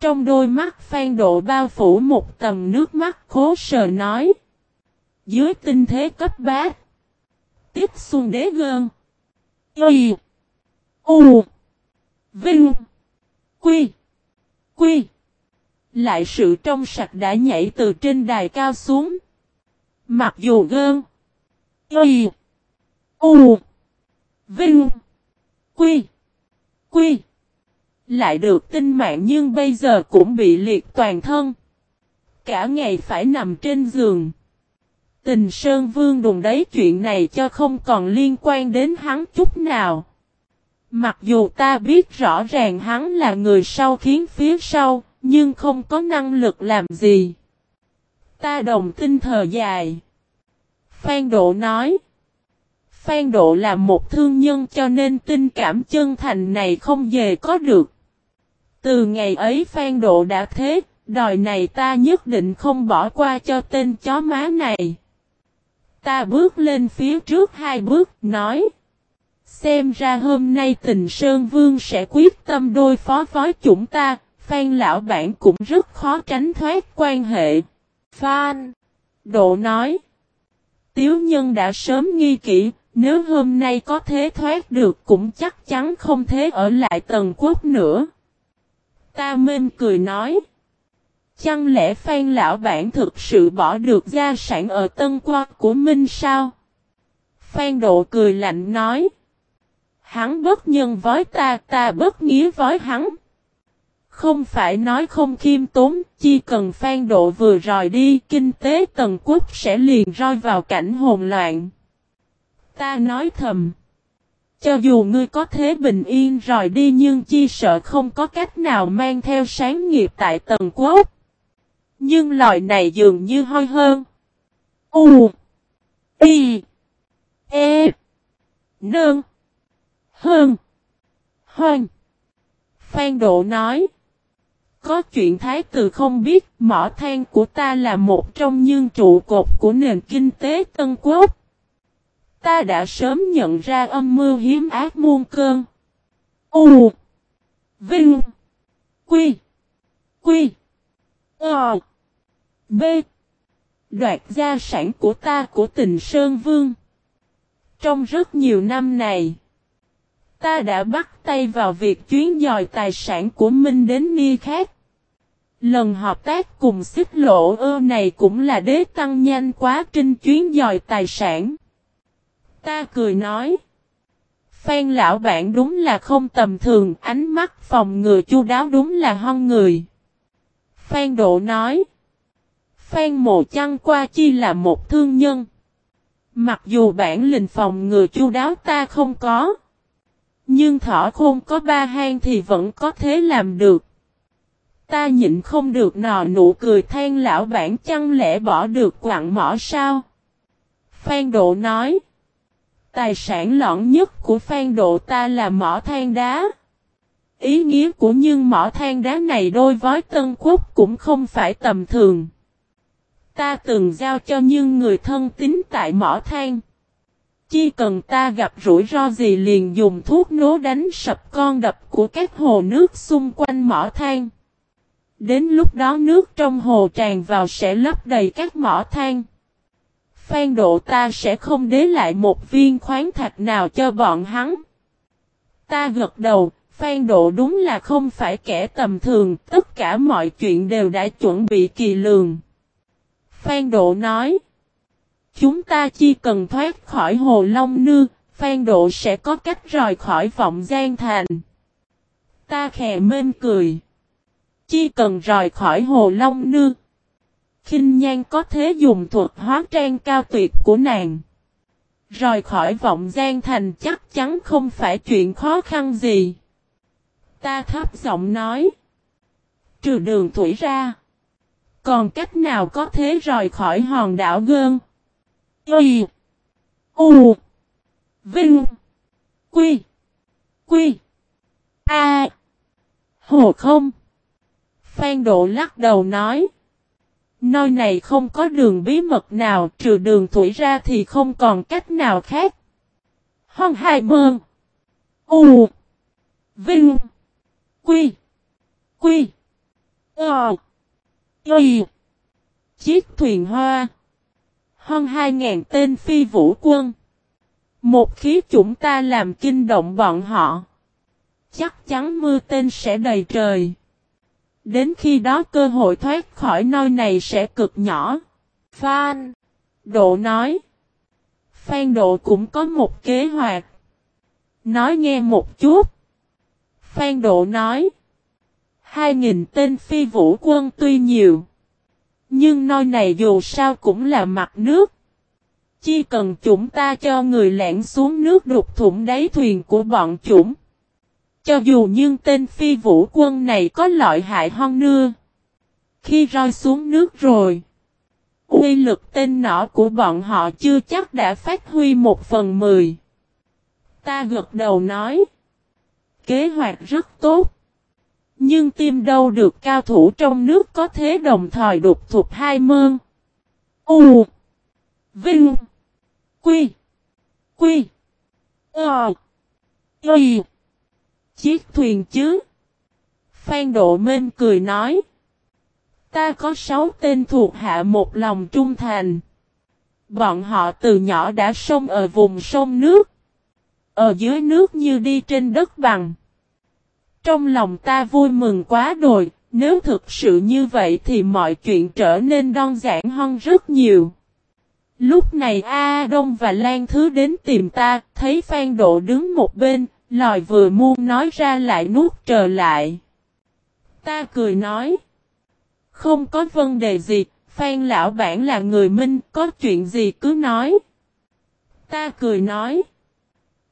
Trong đôi mắt Phan Độ bao phủ một tầng nước mắt khố sờ nói. Dưới tinh thế cấp bát. Tiếp xuân đế gơn. Y. U. Vinh. Quy. Quy. Lại sự trong sạch đã nhảy từ trên đài cao xuống. Mặc dù gơn. Y. U. Vinh. Quy. Quy. Lại được tinh mạng nhưng bây giờ cũng bị liệt toàn thân. Cả ngày phải nằm trên giường. Tình Sơn Vương đùng đấy chuyện này cho không còn liên quan đến hắn chút nào. Mặc dù ta biết rõ ràng hắn là người sau khiến phía sau, nhưng không có năng lực làm gì. Ta đồng tin thờ dài. Phan Độ nói. Phan Độ là một thương nhân cho nên tình cảm chân thành này không về có được. Từ ngày ấy Phan Độ đã thế, đòi này ta nhất định không bỏ qua cho tên chó má này. Ta bước lên phía trước hai bước, nói. Xem ra hôm nay tình Sơn Vương sẽ quyết tâm đôi phó phó chúng ta, Phan lão bản cũng rất khó tránh thoát quan hệ. Phan, Độ nói. Tiếu nhân đã sớm nghi kỹ, nếu hôm nay có thế thoát được cũng chắc chắn không thế ở lại tầng quốc nữa. Ta minh cười nói. Chẳng lẽ Phan lão bản thực sự bỏ được gia sản ở tân qua của Minh sao? Phan độ cười lạnh nói. Hắn bất nhân với ta, ta bất nghĩa với hắn. Không phải nói không khiêm tốn, chỉ cần Phan độ vừa rời đi, kinh tế tần quốc sẽ liền rơi vào cảnh hồn loạn. Ta nói thầm. Cho dù ngươi có thế bình yên rồi đi nhưng chi sợ không có cách nào mang theo sáng nghiệp tại tầng quốc. Nhưng loại này dường như hơi hơn. U. Y. E. Nương. Hơn. Hoan. Phan Độ nói. Có chuyện thái tử không biết, mỏ than của ta là một trong những trụ cột của nền kinh tế Tân Quốc. Ta đã sớm nhận ra âm mưu hiếm ác muôn cơn. U. Vinh. Quy. Quy. Ờ. B. Đoạt gia sản của ta của tình Sơn Vương. Trong rất nhiều năm này, ta đã bắt tay vào việc chuyến dòi tài sản của Minh đến Ni khác. Lần hợp tác cùng xích lộ ơ này cũng là đế tăng nhanh quá trình chuyến dòi tài sản. Ta cười nói. Phan lão bạn đúng là không tầm thường, ánh mắt phòng ngừa chu đáo đúng là hon người. Phan độ nói. Phan mộ chăng qua chi là một thương nhân. Mặc dù bản lình phòng ngừa chu đáo ta không có. Nhưng thỏ khôn có ba hang thì vẫn có thế làm được. Ta nhịn không được nò nụ cười than lão bản chăng lẽ bỏ được quặng mỏ sao? Phan Độ nói. Tài sản lõn nhất của Phan Độ ta là mỏ than đá. Ý nghĩa của nhưng mỏ than đá này đôi với Tân Quốc cũng không phải tầm thường. Ta từng giao cho những người thân tín tại mỏ than. Chỉ cần ta gặp rủi ro gì liền dùng thuốc nố đánh sập con đập của các hồ nước xung quanh mỏ than. Đến lúc đó nước trong hồ tràn vào sẽ lấp đầy các mỏ than. Phan độ ta sẽ không đế lại một viên khoáng thạch nào cho bọn hắn. Ta gật đầu, Phan độ đúng là không phải kẻ tầm thường, tất cả mọi chuyện đều đã chuẩn bị kỳ lường. Phan độ nói, chúng ta chỉ cần thoát khỏi hồ Long Nư, Phan độ sẽ có cách rời khỏi vọng gian thành. Ta khè mên cười. Chỉ cần rời khỏi hồ Long Nư, khinh nhan có thế dùng thuật hóa trang cao tuyệt của nàng. Rời khỏi vọng gian thành chắc chắn không phải chuyện khó khăn gì. Ta thấp giọng nói. Trừ đường thủy ra. Còn cách nào có thế rời khỏi hòn đảo gơn? Y. U. Vinh. Quy. Quy. A. Hồ không. Phan Độ lắc đầu nói. Nơi này không có đường bí mật nào, trừ đường thủy ra thì không còn cách nào khác. Hon hai mơn. U. Vinh. Quy. Quy. Ờ. Y. Chiếc thuyền hoa. Hơn 2.000 tên phi vũ quân. Một khí chúng ta làm kinh động bọn họ. Chắc chắn mưa tên sẽ đầy trời. Đến khi đó cơ hội thoát khỏi nơi này sẽ cực nhỏ. Phan. Độ nói. Phan Độ cũng có một kế hoạch. Nói nghe một chút. Phan Độ nói. Hai nghìn tên phi vũ quân tuy nhiều. Nhưng nơi này dù sao cũng là mặt nước. Chỉ cần chúng ta cho người lẻn xuống nước đục thủng đáy thuyền của bọn chúng. Cho dù nhưng tên phi vũ quân này có loại hại hon nưa. Khi rơi xuống nước rồi. Uy lực tên nỏ của bọn họ chưa chắc đã phát huy một phần mười. Ta gật đầu nói. Kế hoạch rất tốt. Nhưng tim đâu được cao thủ trong nước có thế đồng thời đục thuộc hai mơn. U. Vinh. Quy. Quy. Ờ. Y. Chiếc thuyền chứ. Phan Độ Minh cười nói. Ta có sáu tên thuộc hạ một lòng trung thành. Bọn họ từ nhỏ đã sông ở vùng sông nước. Ở dưới nước như đi trên đất bằng. Trong lòng ta vui mừng quá đồi, nếu thực sự như vậy thì mọi chuyện trở nên đơn giản hơn rất nhiều. Lúc này A Đông và Lan Thứ đến tìm ta, thấy Phan Độ đứng một bên, lòi vừa muôn nói ra lại nuốt trở lại. Ta cười nói. Không có vấn đề gì, Phan Lão Bản là người minh, có chuyện gì cứ nói. Ta cười nói.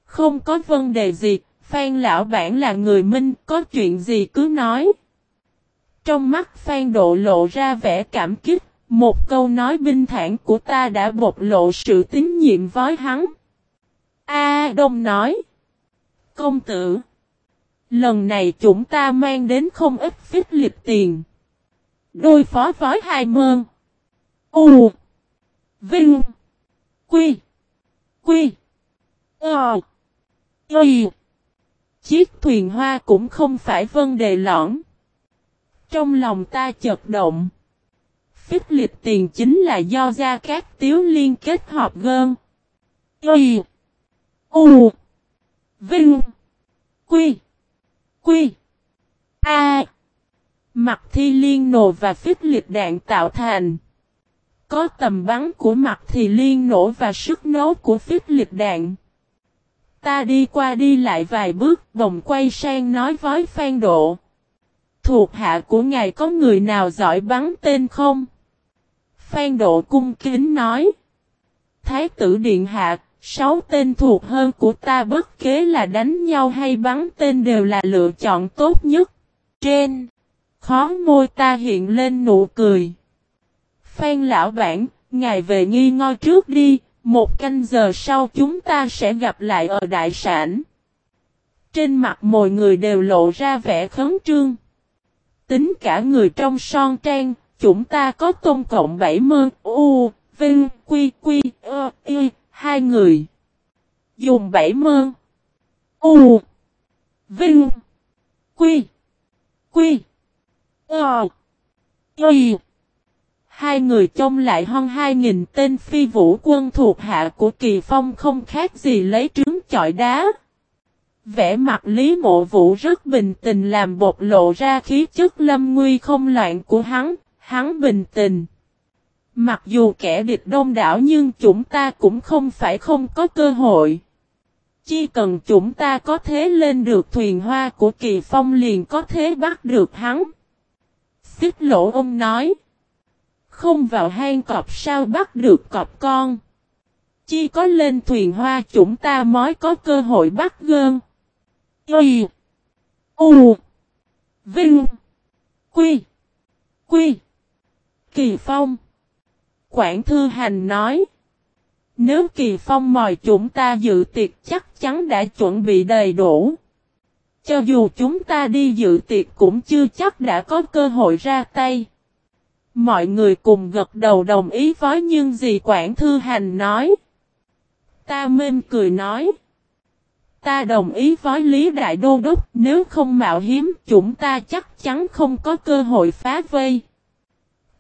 Không có vấn đề gì, Phan Lão Bản là người minh, có chuyện gì cứ nói. Trong mắt Phan Độ lộ ra vẻ cảm kích, một câu nói binh thản của ta đã bộc lộ sự tín nhiệm với hắn. A Đông nói. Công tử. Lần này chúng ta mang đến không ít phích liệt tiền. Đôi phó phói hai mơn. U. Vinh. Quy. Quy. Ờ. Y. Chiếc thuyền hoa cũng không phải vấn đề lõng. Trong lòng ta chật động. Phích liệt tiền chính là do ra các tiếu liên kết hợp gơn. Y. U. Vinh. Quy. Quy. A. Mặt thi liên nổ và phích liệt đạn tạo thành. Có tầm bắn của mặt thì liên nổ và sức nấu của phích liệt đạn. Ta đi qua đi lại vài bước, đồng quay sang nói với Phan Độ. Thuộc hạ của ngài có người nào giỏi bắn tên không? Phan Độ cung kính nói. Thái tử Điện Hạ, sáu tên thuộc hơn của ta bất kế là đánh nhau hay bắn tên đều là lựa chọn tốt nhất. Trên, khó môi ta hiện lên nụ cười. Phan lão bản, ngài về nghi ngơi trước đi, một canh giờ sau chúng ta sẽ gặp lại ở đại sản. Trên mặt mọi người đều lộ ra vẻ khấn trương. Tính cả người trong son trang, chúng ta có tổng cộng 70 u, vinh, quy, quy, ơ, y, hai người. Dùng 70 u, vinh, quy, quy, Ờ. y. Hai người trông lại hơn hai nghìn tên phi vũ quân thuộc hạ của Kỳ Phong không khác gì lấy trứng chọi đá. vẻ mặt Lý Mộ Vũ rất bình tĩnh làm bộc lộ ra khí chất lâm nguy không loạn của hắn, hắn bình tĩnh. Mặc dù kẻ địch đông đảo nhưng chúng ta cũng không phải không có cơ hội. Chỉ cần chúng ta có thế lên được thuyền hoa của Kỳ Phong liền có thế bắt được hắn. Xích lỗ ông nói. Không vào hang cọp sao bắt được cọp con. Chỉ có lên thuyền hoa chúng ta mới có cơ hội bắt gơn. Y. U. Vinh. Quy. Quy. Kỳ Phong. Quảng Thư Hành nói. Nếu Kỳ Phong mời chúng ta dự tiệc chắc chắn đã chuẩn bị đầy đủ. Cho dù chúng ta đi dự tiệc cũng chưa chắc đã có cơ hội ra tay. Mọi người cùng gật đầu đồng ý với nhưng gì Quảng Thư Hành nói. Ta mên cười nói. Ta đồng ý với Lý Đại Đô Đốc, nếu không mạo hiếm, chúng ta chắc chắn không có cơ hội phá vây.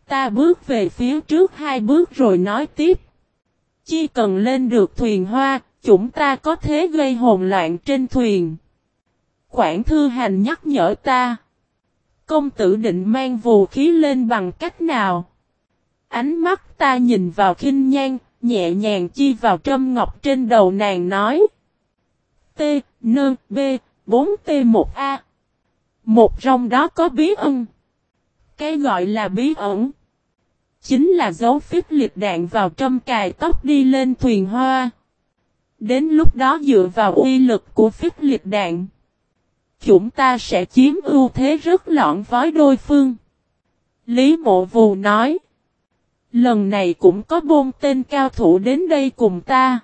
Ta bước về phía trước hai bước rồi nói tiếp. Chỉ cần lên được thuyền hoa, chúng ta có thế gây hồn loạn trên thuyền. Quảng Thư Hành nhắc nhở ta. Công tử định mang vũ khí lên bằng cách nào? Ánh mắt ta nhìn vào khinh nhan, nhẹ nhàng chi vào trâm ngọc trên đầu nàng nói. T, N, B, 4T1A. Một trong đó có bí ẩn. Cái gọi là bí ẩn. Chính là dấu phép liệt đạn vào trong cài tóc đi lên thuyền hoa. Đến lúc đó dựa vào uy lực của phép liệt đạn. Chúng ta sẽ chiếm ưu thế rất lõn với đôi phương. Lý mộ vù nói. Lần này cũng có bôn tên cao thủ đến đây cùng ta.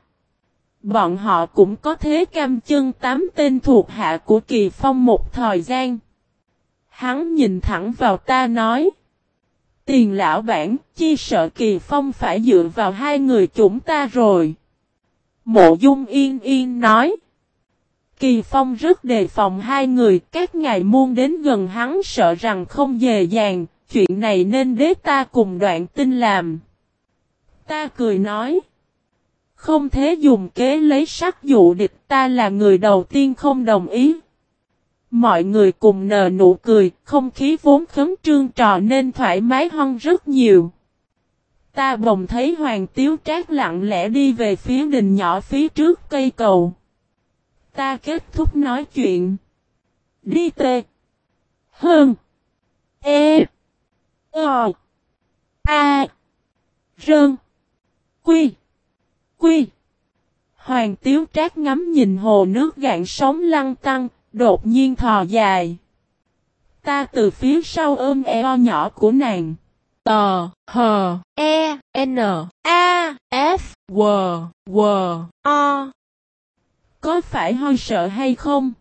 Bọn họ cũng có thế cam chân tám tên thuộc hạ của Kỳ Phong một thời gian. Hắn nhìn thẳng vào ta nói. Tiền lão bản, chi sợ Kỳ Phong phải dựa vào hai người chúng ta rồi. Mộ Dung Yên Yên nói. Kỳ Phong rất đề phòng hai người, các ngài muôn đến gần hắn sợ rằng không dễ dàng, chuyện này nên đế ta cùng đoạn tin làm. Ta cười nói. Không thế dùng kế lấy sắc dụ địch ta là người đầu tiên không đồng ý. Mọi người cùng nở nụ cười, không khí vốn khấn trương trò nên thoải mái hơn rất nhiều. Ta bồng thấy Hoàng Tiếu Trác lặng lẽ đi về phía đình nhỏ phía trước cây cầu. Ta kết thúc nói chuyện. Đi tê. Hơn. E. Ờ. A. Rơn. Quy. Quy. Hoàng Tiếu Trác ngắm nhìn hồ nước gạn sóng lăng tăng, đột nhiên thò dài. Ta từ phía sau ôm eo nhỏ của nàng. Tờ, hờ, e, n, a, f, w, w, o. Có phải hơi sợ hay không?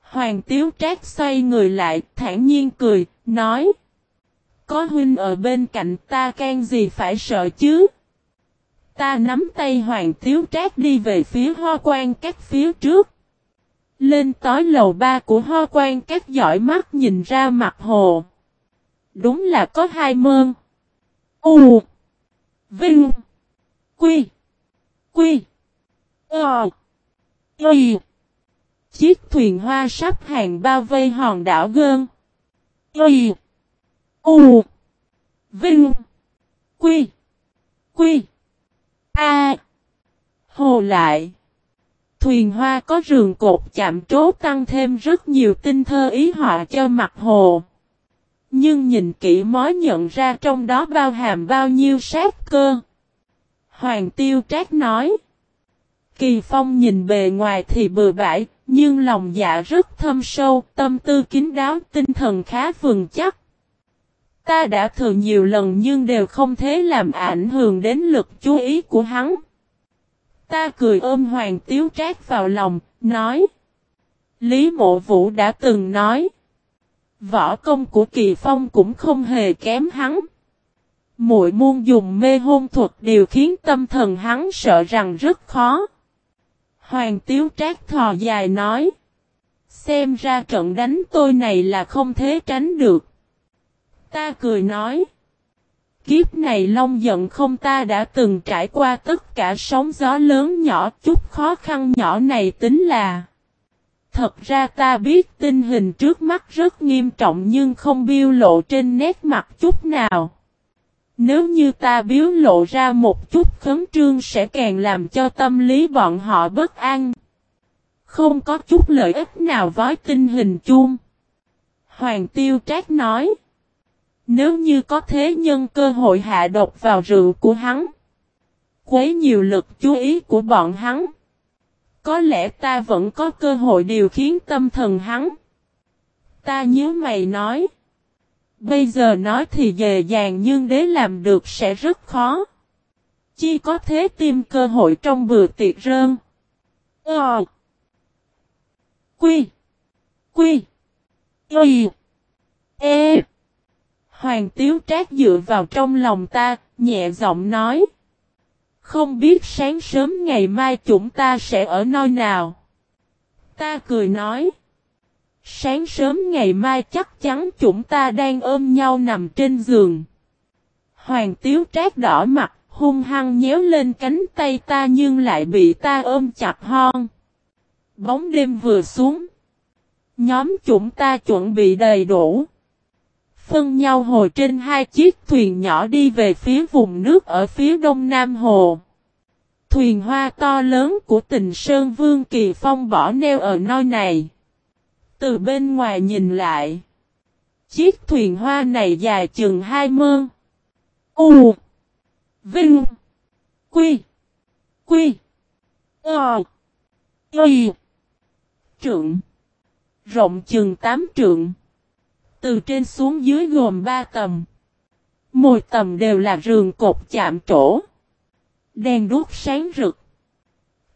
Hoàng Tiếu Trác xoay người lại, thản nhiên cười, nói. Có huynh ở bên cạnh ta can gì phải sợ chứ? Ta nắm tay Hoàng Tiếu Trác đi về phía hoa quan các phía trước. Lên tối lầu ba của ho quan các giỏi mắt nhìn ra mặt hồ. Đúng là có hai mơn. U. Vinh. Quy. Quy. Ờ. Quy. Chiếc thuyền hoa sắp hàng bao vây hòn đảo gơn. Quy. U. Vinh. Quy. Quy. A. Hồ lại. Thuyền hoa có rường cột chạm trố tăng thêm rất nhiều tinh thơ ý họa cho mặt hồ. Nhưng nhìn kỹ mới nhận ra trong đó bao hàm bao nhiêu sát cơ. Hoàng tiêu trác nói. Kỳ phong nhìn bề ngoài thì bừa bãi, nhưng lòng dạ rất thâm sâu, tâm tư kín đáo, tinh thần khá vừng chắc. Ta đã thử nhiều lần nhưng đều không thể làm ảnh hưởng đến lực chú ý của hắn. Ta cười ôm Hoàng Tiếu Trác vào lòng, nói. Lý Mộ Vũ đã từng nói. Võ công của Kỳ Phong cũng không hề kém hắn. Muội muôn dùng mê hôn thuật điều khiến tâm thần hắn sợ rằng rất khó. Hoàng Tiếu Trác thò dài nói. Xem ra trận đánh tôi này là không thế tránh được. Ta cười nói. Kiếp này long giận không ta đã từng trải qua tất cả sóng gió lớn nhỏ, chút khó khăn nhỏ này tính là. Thật ra ta biết tình hình trước mắt rất nghiêm trọng nhưng không biêu lộ trên nét mặt chút nào. Nếu như ta biếu lộ ra một chút khấn trương sẽ càng làm cho tâm lý bọn họ bất an. Không có chút lợi ích nào với tình hình chung. Hoàng Tiêu Trác nói. Nếu như có thế nhân cơ hội hạ độc vào rượu của hắn. Quấy nhiều lực chú ý của bọn hắn. Có lẽ ta vẫn có cơ hội điều khiến tâm thần hắn. Ta nhớ mày nói. Bây giờ nói thì dễ dàng nhưng để làm được sẽ rất khó. Chi có thế tìm cơ hội trong bữa tiệc rơn. Ờ. Quy. Quy. quy, E. Hoàng Tiếu Trác dựa vào trong lòng ta, nhẹ giọng nói. Không biết sáng sớm ngày mai chúng ta sẽ ở nơi nào. Ta cười nói. Sáng sớm ngày mai chắc chắn chúng ta đang ôm nhau nằm trên giường. Hoàng tiếu Trác đỏ mặt, hung hăng nhéo lên cánh tay ta nhưng lại bị ta ôm chặt hon. Bóng đêm vừa xuống. Nhóm chúng ta chuẩn bị đầy đủ. Phân nhau hồi trên hai chiếc thuyền nhỏ đi về phía vùng nước ở phía đông nam hồ. Thuyền hoa to lớn của tình Sơn Vương Kỳ Phong bỏ neo ở nơi này. Từ bên ngoài nhìn lại. Chiếc thuyền hoa này dài chừng hai mơn. U. Vinh. Quy. Quy. Ờ. Y. Trượng. Rộng chừng tám trượng. Từ trên xuống dưới gồm ba tầm. Mỗi tầm đều là rường cột chạm trổ. Đèn đuốc sáng rực.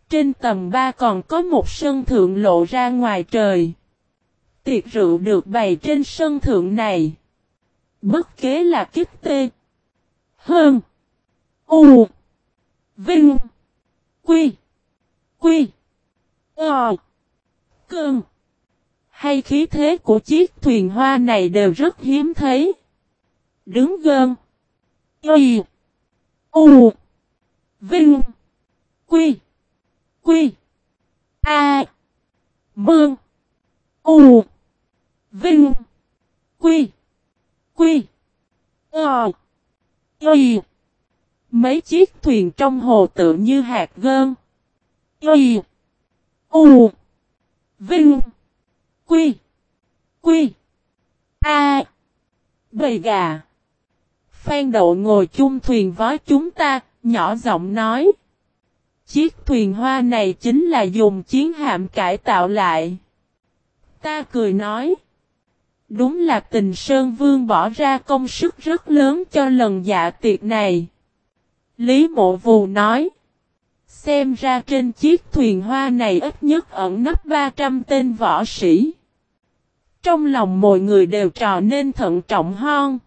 Trên tầm ba còn có một sân thượng lộ ra ngoài trời. Tiệc rượu được bày trên sân thượng này. Bất kế là kích tê. Hơn. U. Vinh. Quy. Quy. Ờ. Cơn. Hay khí thế của chiếc thuyền hoa này đều rất hiếm thấy. Đứng gơn. Y. U. Vinh. Quy. Quy. A. Mương. U. Vinh. Quy. Quy. Ờ. Y. Mấy chiếc thuyền trong hồ tự như hạt gơn. Y. U. Vinh. Quy. Quy. A. Bầy gà. Phan đậu ngồi chung thuyền với chúng ta, nhỏ giọng nói. Chiếc thuyền hoa này chính là dùng chiến hạm cải tạo lại. Ta cười nói. Đúng là tình Sơn Vương bỏ ra công sức rất lớn cho lần dạ tiệc này. Lý Mộ Vù nói. Xem ra trên chiếc thuyền hoa này ít nhất ẩn nấp 300 tên võ sĩ. Trong lòng mọi người đều trò nên thận trọng hơn.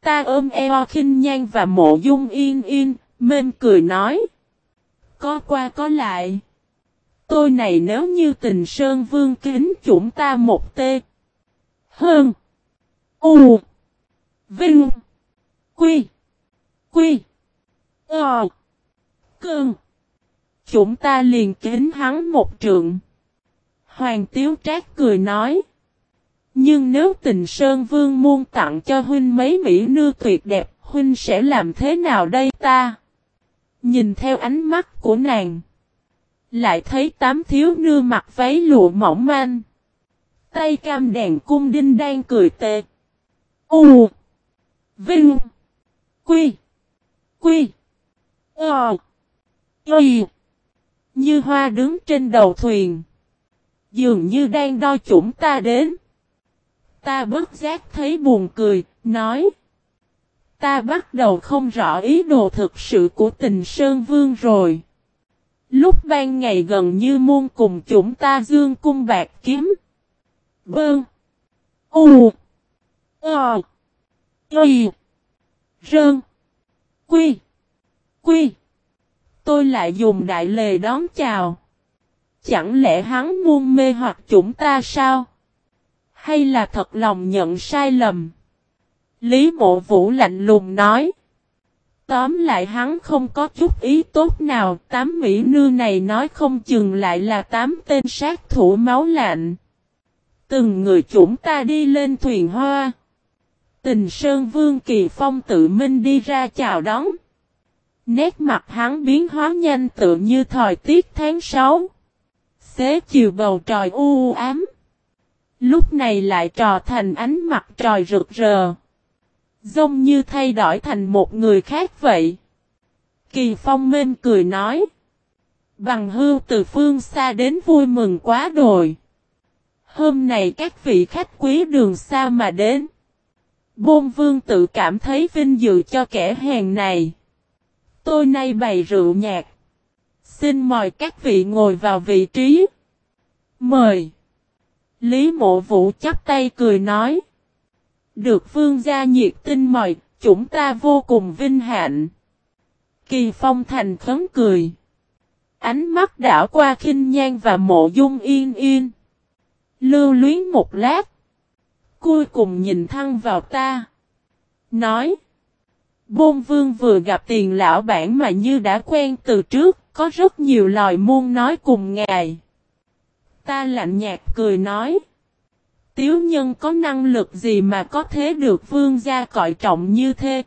Ta ôm eo khinh nhan và mộ dung yên yên, mên cười nói. Có qua có lại. Tôi này nếu như tình sơn vương kính chúng ta một tê. Hơn. U. Vinh. Quy. Quy. Ờ. Cơn. Chúng ta liền kính hắn một trượng. Hoàng Tiếu Trác cười nói. Nhưng nếu tình Sơn Vương muôn tặng cho huynh mấy mỹ nư tuyệt đẹp, huynh sẽ làm thế nào đây ta? Nhìn theo ánh mắt của nàng. Lại thấy tám thiếu nư mặc váy lụa mỏng manh. Tay cam đèn cung đinh đang cười tệ. U. Vinh. Quy. Quy. Ờ. Y. Như hoa đứng trên đầu thuyền. Dường như đang đo chúng ta đến. Ta bất giác thấy buồn cười, nói. Ta bắt đầu không rõ ý đồ thực sự của tình Sơn Vương rồi. Lúc ban ngày gần như muôn cùng chúng ta dương cung bạc kiếm. Bơn. U. Ờ. Y. Rơn. Quy. Quy. Tôi lại dùng đại lề đón chào. Chẳng lẽ hắn muôn mê hoặc chúng ta sao? Hay là thật lòng nhận sai lầm? Lý mộ vũ lạnh lùng nói. Tóm lại hắn không có chút ý tốt nào, tám mỹ nư này nói không chừng lại là tám tên sát thủ máu lạnh. Từng người chúng ta đi lên thuyền hoa. Tình Sơn Vương Kỳ Phong tự minh đi ra chào đón. Nét mặt hắn biến hóa nhanh tự như thời tiết tháng 6. Xế chiều bầu trời u ám. Lúc này lại trò thành ánh mặt trời rực rỡ. Giống như thay đổi thành một người khác vậy. Kỳ phong Minh cười nói. Bằng hưu từ phương xa đến vui mừng quá đồi. Hôm nay các vị khách quý đường xa mà đến. Bôn vương tự cảm thấy vinh dự cho kẻ hèn này. Tôi nay bày rượu nhạc. Xin mời các vị ngồi vào vị trí. Mời. Lý mộ vũ chắp tay cười nói. Được vương gia nhiệt tin mời, chúng ta vô cùng vinh hạnh. Kỳ phong thành khấn cười. Ánh mắt đảo qua khinh nhan và mộ dung yên yên. Lưu luyến một lát. Cuối cùng nhìn thăng vào ta. Nói. Bôn vương vừa gặp tiền lão bản mà như đã quen từ trước, có rất nhiều lời muôn nói cùng ngài. Ta lạnh nhạt cười nói. Tiếu nhân có năng lực gì mà có thế được vương gia coi trọng như thế?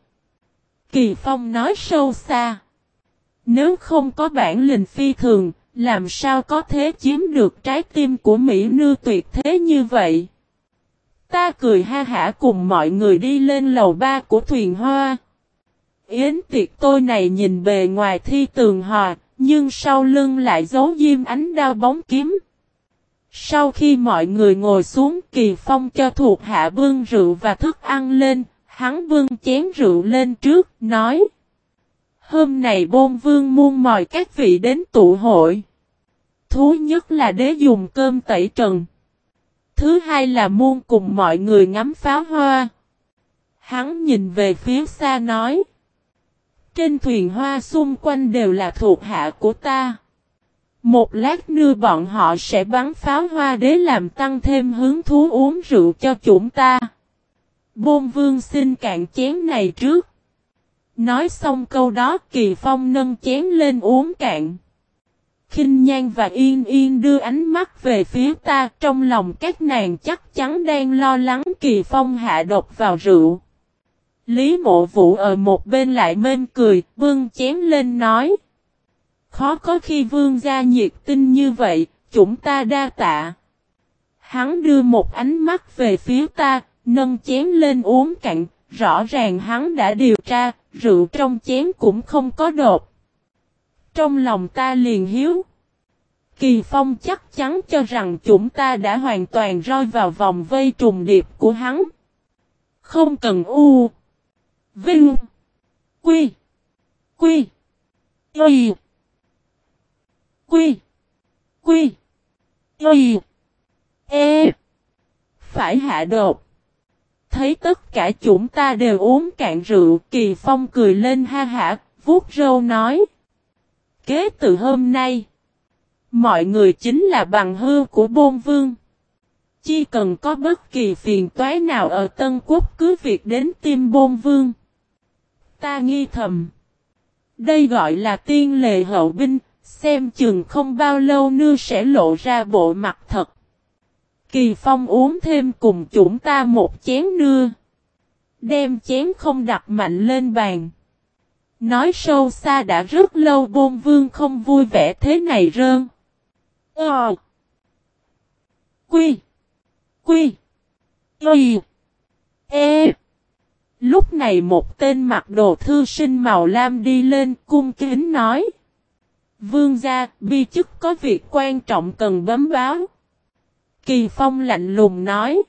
Kỳ Phong nói sâu xa. Nếu không có bản lĩnh phi thường, làm sao có thế chiếm được trái tim của Mỹ nư tuyệt thế như vậy? Ta cười ha hả cùng mọi người đi lên lầu ba của thuyền hoa. Yến tiệc tôi này nhìn bề ngoài thi tường hòa, nhưng sau lưng lại giấu diêm ánh đao bóng kiếm. Sau khi mọi người ngồi xuống Kỳ Phong cho thuộc hạ bưng rượu và thức ăn lên, hắn bưng chén rượu lên trước, nói. Hôm nay bôn vương muôn mời các vị đến tụ hội. Thú nhất là đế dùng cơm tẩy trần. Thứ hai là muôn cùng mọi người ngắm pháo hoa. Hắn nhìn về phía xa nói. Trên thuyền hoa xung quanh đều là thuộc hạ của ta. Một lát nữa bọn họ sẽ bắn pháo hoa để làm tăng thêm hứng thú uống rượu cho chúng ta. Bôn vương xin cạn chén này trước. Nói xong câu đó Kỳ Phong nâng chén lên uống cạn. kinh Nhan và Yên Yên đưa ánh mắt về phía ta trong lòng các nàng chắc chắn đang lo lắng Kỳ Phong hạ độc vào rượu. Lý mộ vũ ở một bên lại mên cười, bưng chén lên nói. Khó có khi vương gia nhiệt tinh như vậy, chúng ta đa tạ. Hắn đưa một ánh mắt về phía ta, nâng chén lên uống cạn, rõ ràng hắn đã điều tra, rượu trong chén cũng không có đột. Trong lòng ta liền hiếu. Kỳ Phong chắc chắn cho rằng chúng ta đã hoàn toàn rơi vào vòng vây trùng điệp của hắn. Không cần u. Vinh. Quy. Quy. Y. Quy. Quy. Y. E. Phải hạ đột. Thấy tất cả chúng ta đều uống cạn rượu, Kỳ Phong cười lên ha hả, vuốt râu nói. Kế từ hôm nay, mọi người chính là bằng hư của bôn vương. Chỉ cần có bất kỳ phiền toái nào ở Tân Quốc cứ việc đến tim bôn vương. Ta nghi thầm. Đây gọi là tiên lệ hậu binh, xem chừng không bao lâu nữa sẽ lộ ra bộ mặt thật. Kỳ Phong uống thêm cùng chúng ta một chén nưa. Đem chén không đặt mạnh lên bàn. Nói sâu xa đã rất lâu bôn vương không vui vẻ thế này rơn. Ờ. Quy. Quy. Quy. E. Lúc này một tên mặc đồ thư sinh màu lam đi lên cung kính nói. Vương gia, bi chức có việc quan trọng cần bấm báo. Kỳ Phong lạnh lùng nói.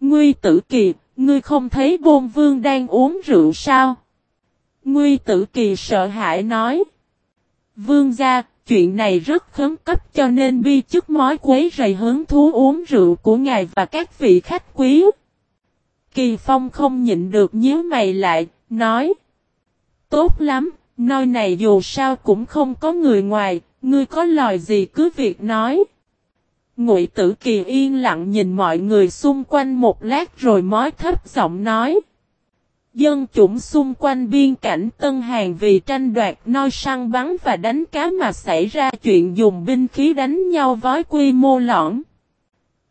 Nguy tử kỳ, ngươi không thấy bôn vương đang uống rượu sao? Nguy tử kỳ sợ hãi nói. Vương gia, chuyện này rất khấn cấp cho nên bi chức mói quấy rầy hứng thú uống rượu của ngài và các vị khách quý. Kỳ Phong không nhịn được nhíu mày lại, nói. Tốt lắm, nơi này dù sao cũng không có người ngoài, ngươi có lời gì cứ việc nói. Ngụy Tử Kỳ yên lặng nhìn mọi người xung quanh một lát rồi mới thấp giọng nói. Dân chủng xung quanh biên cảnh Tân Hàn vì tranh đoạt noi săn bắn và đánh cá mà xảy ra chuyện dùng binh khí đánh nhau với quy mô lõn.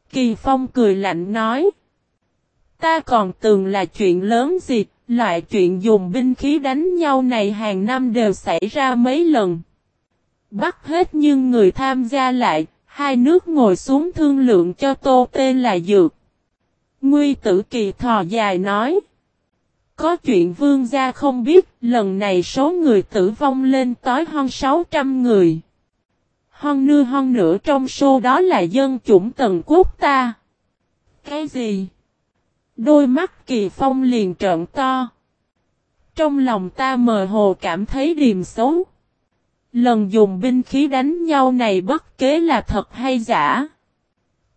Kỳ Phong cười lạnh nói. Ta còn tưởng là chuyện lớn gì, loại chuyện dùng binh khí đánh nhau này hàng năm đều xảy ra mấy lần. Bắt hết nhưng người tham gia lại, Hai nước ngồi xuống thương lượng cho tô tên là Dược. Nguy tử kỳ thò dài nói. Có chuyện vương gia không biết, lần này số người tử vong lên tới hơn 600 người. Hơn nưa hơn nữa trong số đó là dân chủng tần quốc ta. Cái gì? Đôi mắt kỳ phong liền trợn to. Trong lòng ta mờ hồ cảm thấy điềm xấu. Lần dùng binh khí đánh nhau này bất kế là thật hay giả.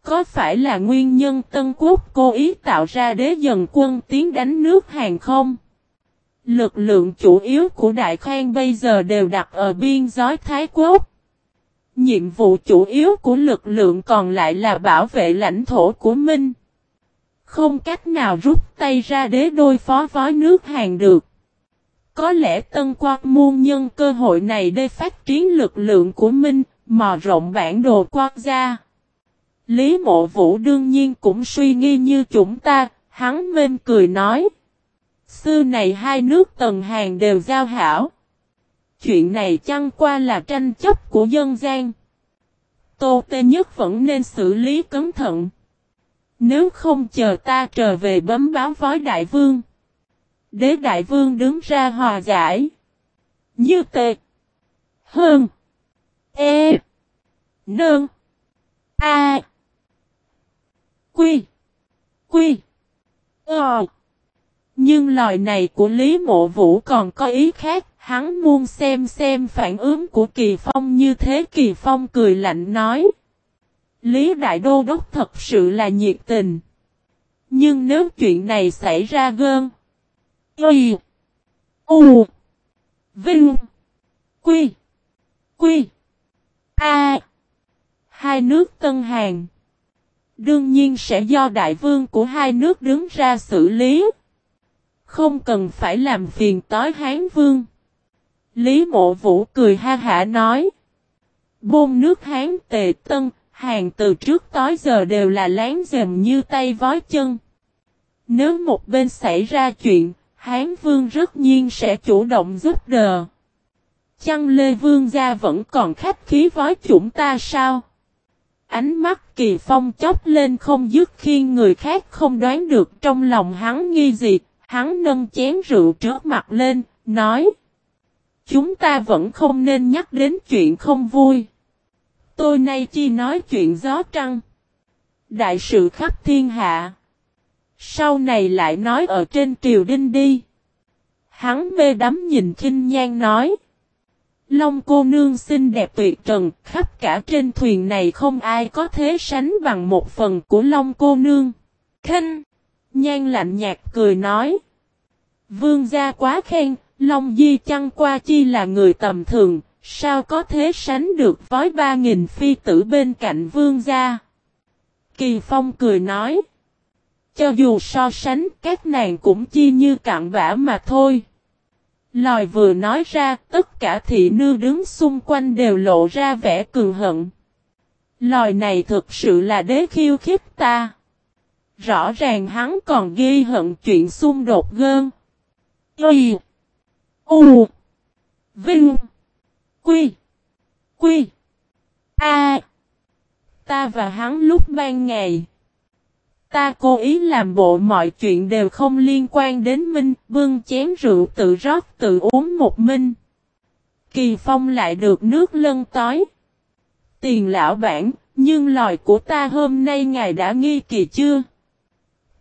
Có phải là nguyên nhân Tân Quốc cố ý tạo ra đế dần quân tiến đánh nước Hàn không? Lực lượng chủ yếu của Đại Khang bây giờ đều đặt ở biên giới Thái Quốc. Nhiệm vụ chủ yếu của lực lượng còn lại là bảo vệ lãnh thổ của Minh. Không cách nào rút tay ra để đối phó với nước hàng được. Có lẽ Tân Quan muôn nhân cơ hội này để phát triển lực lượng của mình, mò rộng bản đồ quốc gia. Lý mộ vũ đương nhiên cũng suy nghi như chúng ta, hắn mên cười nói. Xưa này hai nước tần hàng đều giao hảo. Chuyện này chăng qua là tranh chấp của dân gian. Tô Tê Nhất vẫn nên xử lý cẩn thận. Nếu không chờ ta trở về bấm báo với đại vương. Đế đại vương đứng ra hòa giải. Như tệ. Hơn. E. Nương. A. Quy. Quy. Ờ. Nhưng lời này của Lý Mộ Vũ còn có ý khác, hắn muốn xem xem phản ứng của Kỳ Phong như thế Kỳ Phong cười lạnh nói. Lý Đại Đô Đốc thật sự là nhiệt tình. Nhưng nếu chuyện này xảy ra gơn. Y. U. Vinh. Quy. Quy. A. Hai nước Tân Hàn. Đương nhiên sẽ do đại vương của hai nước đứng ra xử lý. Không cần phải làm phiền tối Hán Vương. Lý mộ vũ cười ha hả nói. Bôn nước Hán tề tân, hàng từ trước tối giờ đều là láng giềm như tay vói chân. Nếu một bên xảy ra chuyện, Hán Vương rất nhiên sẽ chủ động giúp đỡ. Chăng Lê Vương gia vẫn còn khách khí với chúng ta sao? Ánh mắt kỳ phong chốc lên không dứt khi người khác không đoán được trong lòng hắn nghi gì, hắn nâng chén rượu trước mặt lên, nói. Chúng ta vẫn không nên nhắc đến chuyện không vui. Tôi nay chi nói chuyện gió trăng. Đại sự khắp thiên hạ. Sau này lại nói ở trên triều đinh đi. Hắn mê đắm nhìn khinh nhan nói. Long cô nương xinh đẹp tuyệt trần, khắp cả trên thuyền này không ai có thế sánh bằng một phần của Long cô nương. Khinh, nhan lạnh nhạt cười nói. Vương gia quá khen, Long Di chăng qua chi là người tầm thường, sao có thế sánh được với ba nghìn phi tử bên cạnh vương gia. Kỳ Phong cười nói. Cho dù so sánh các nàng cũng chi như cạn bã mà thôi. Lòi vừa nói ra, tất cả thị nư đứng xung quanh đều lộ ra vẻ cường hận. Lòi này thực sự là đế khiêu khích ta. Rõ ràng hắn còn ghi hận chuyện xung đột gơn. Y. U. Vinh. Quy. Quy. A. Ta và hắn lúc ban ngày. Ta cố ý làm bộ mọi chuyện đều không liên quan đến Minh, bưng chén rượu tự rót tự uống một Minh. Kỳ Phong lại được nước lân tói. Tiền lão bản, nhưng lòi của ta hôm nay ngài đã nghi kỳ chưa?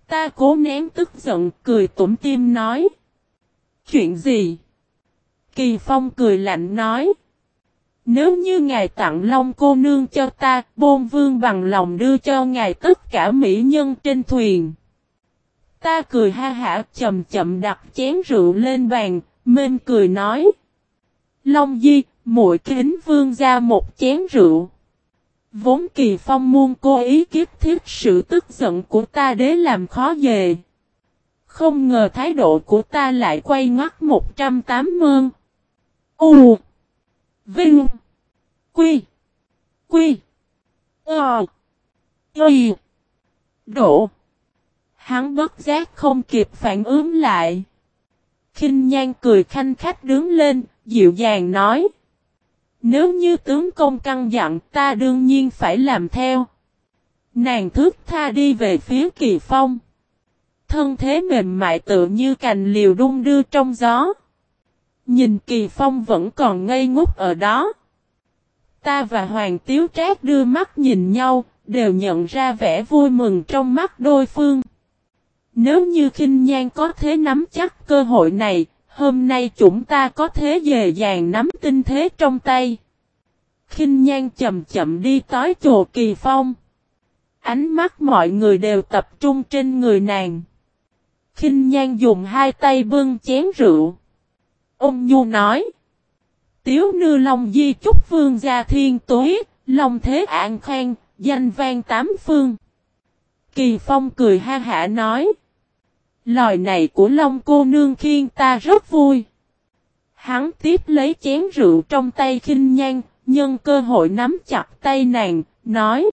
Ta cố nén tức giận, cười tủm tim nói. Chuyện gì? Kỳ Phong cười lạnh nói. Nếu như ngài tặng Long cô nương cho ta, bôn vương bằng lòng đưa cho ngài tất cả mỹ nhân trên thuyền. Ta cười ha hả chậm chậm đặt chén rượu lên bàn, mên cười nói. Long di, muội kính vương ra một chén rượu. Vốn kỳ phong muôn cố ý kiếp thiết sự tức giận của ta để làm khó về. Không ngờ thái độ của ta lại quay ngoắt 180. U Vinh. Quy. Quy. Ờ. Ý. Đổ. Hắn bất giác không kịp phản ứng lại. kinh nhan cười khanh khách đứng lên, dịu dàng nói. Nếu như tướng công căng dặn ta đương nhiên phải làm theo. Nàng thước tha đi về phía kỳ phong. Thân thế mềm mại tự như cành liều đung đưa trong gió. Nhìn kỳ phong vẫn còn ngây ngốc ở đó. Ta và Hoàng Tiếu Trác đưa mắt nhìn nhau, đều nhận ra vẻ vui mừng trong mắt đôi phương. Nếu như khinh nhan có thế nắm chắc cơ hội này, hôm nay chúng ta có thế dễ dàng nắm tinh thế trong tay. Khinh nhan chậm chậm đi tới chỗ kỳ phong. Ánh mắt mọi người đều tập trung trên người nàng. Khinh nhan dùng hai tay bưng chén rượu. Ông Nhu nói. tiếu nư long di chúc vương gia thiên tối, long thế an khang, danh vang tám phương. Kỳ Phong cười ha hả nói. Lời này của Long cô nương khiên ta rất vui. Hắn tiếp lấy chén rượu trong tay khinh nhan, nhân cơ hội nắm chặt tay nàng, nói.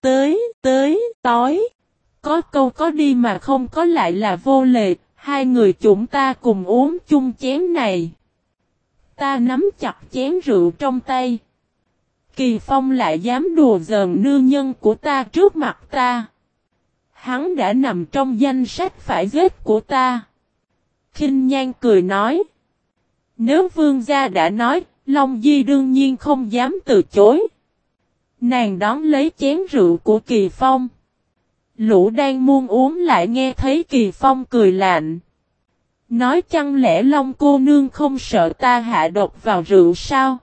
Tới, tới, tối. Có câu có đi mà không có lại là vô lệ, hai người chúng ta cùng uống chung chén này. Ta nắm chặt chén rượu trong tay. Kỳ Phong lại dám đùa giỡn nương nhân của ta trước mặt ta. Hắn đã nằm trong danh sách phải giết của ta. kinh Nhan cười nói. Nếu vương gia đã nói, Long Di đương nhiên không dám từ chối. Nàng đón lấy chén rượu của Kỳ Phong. Lũ đang muôn uống lại nghe thấy Kỳ Phong cười lạnh. Nói chăng lẽ Long cô nương không sợ ta hạ độc vào rượu sao?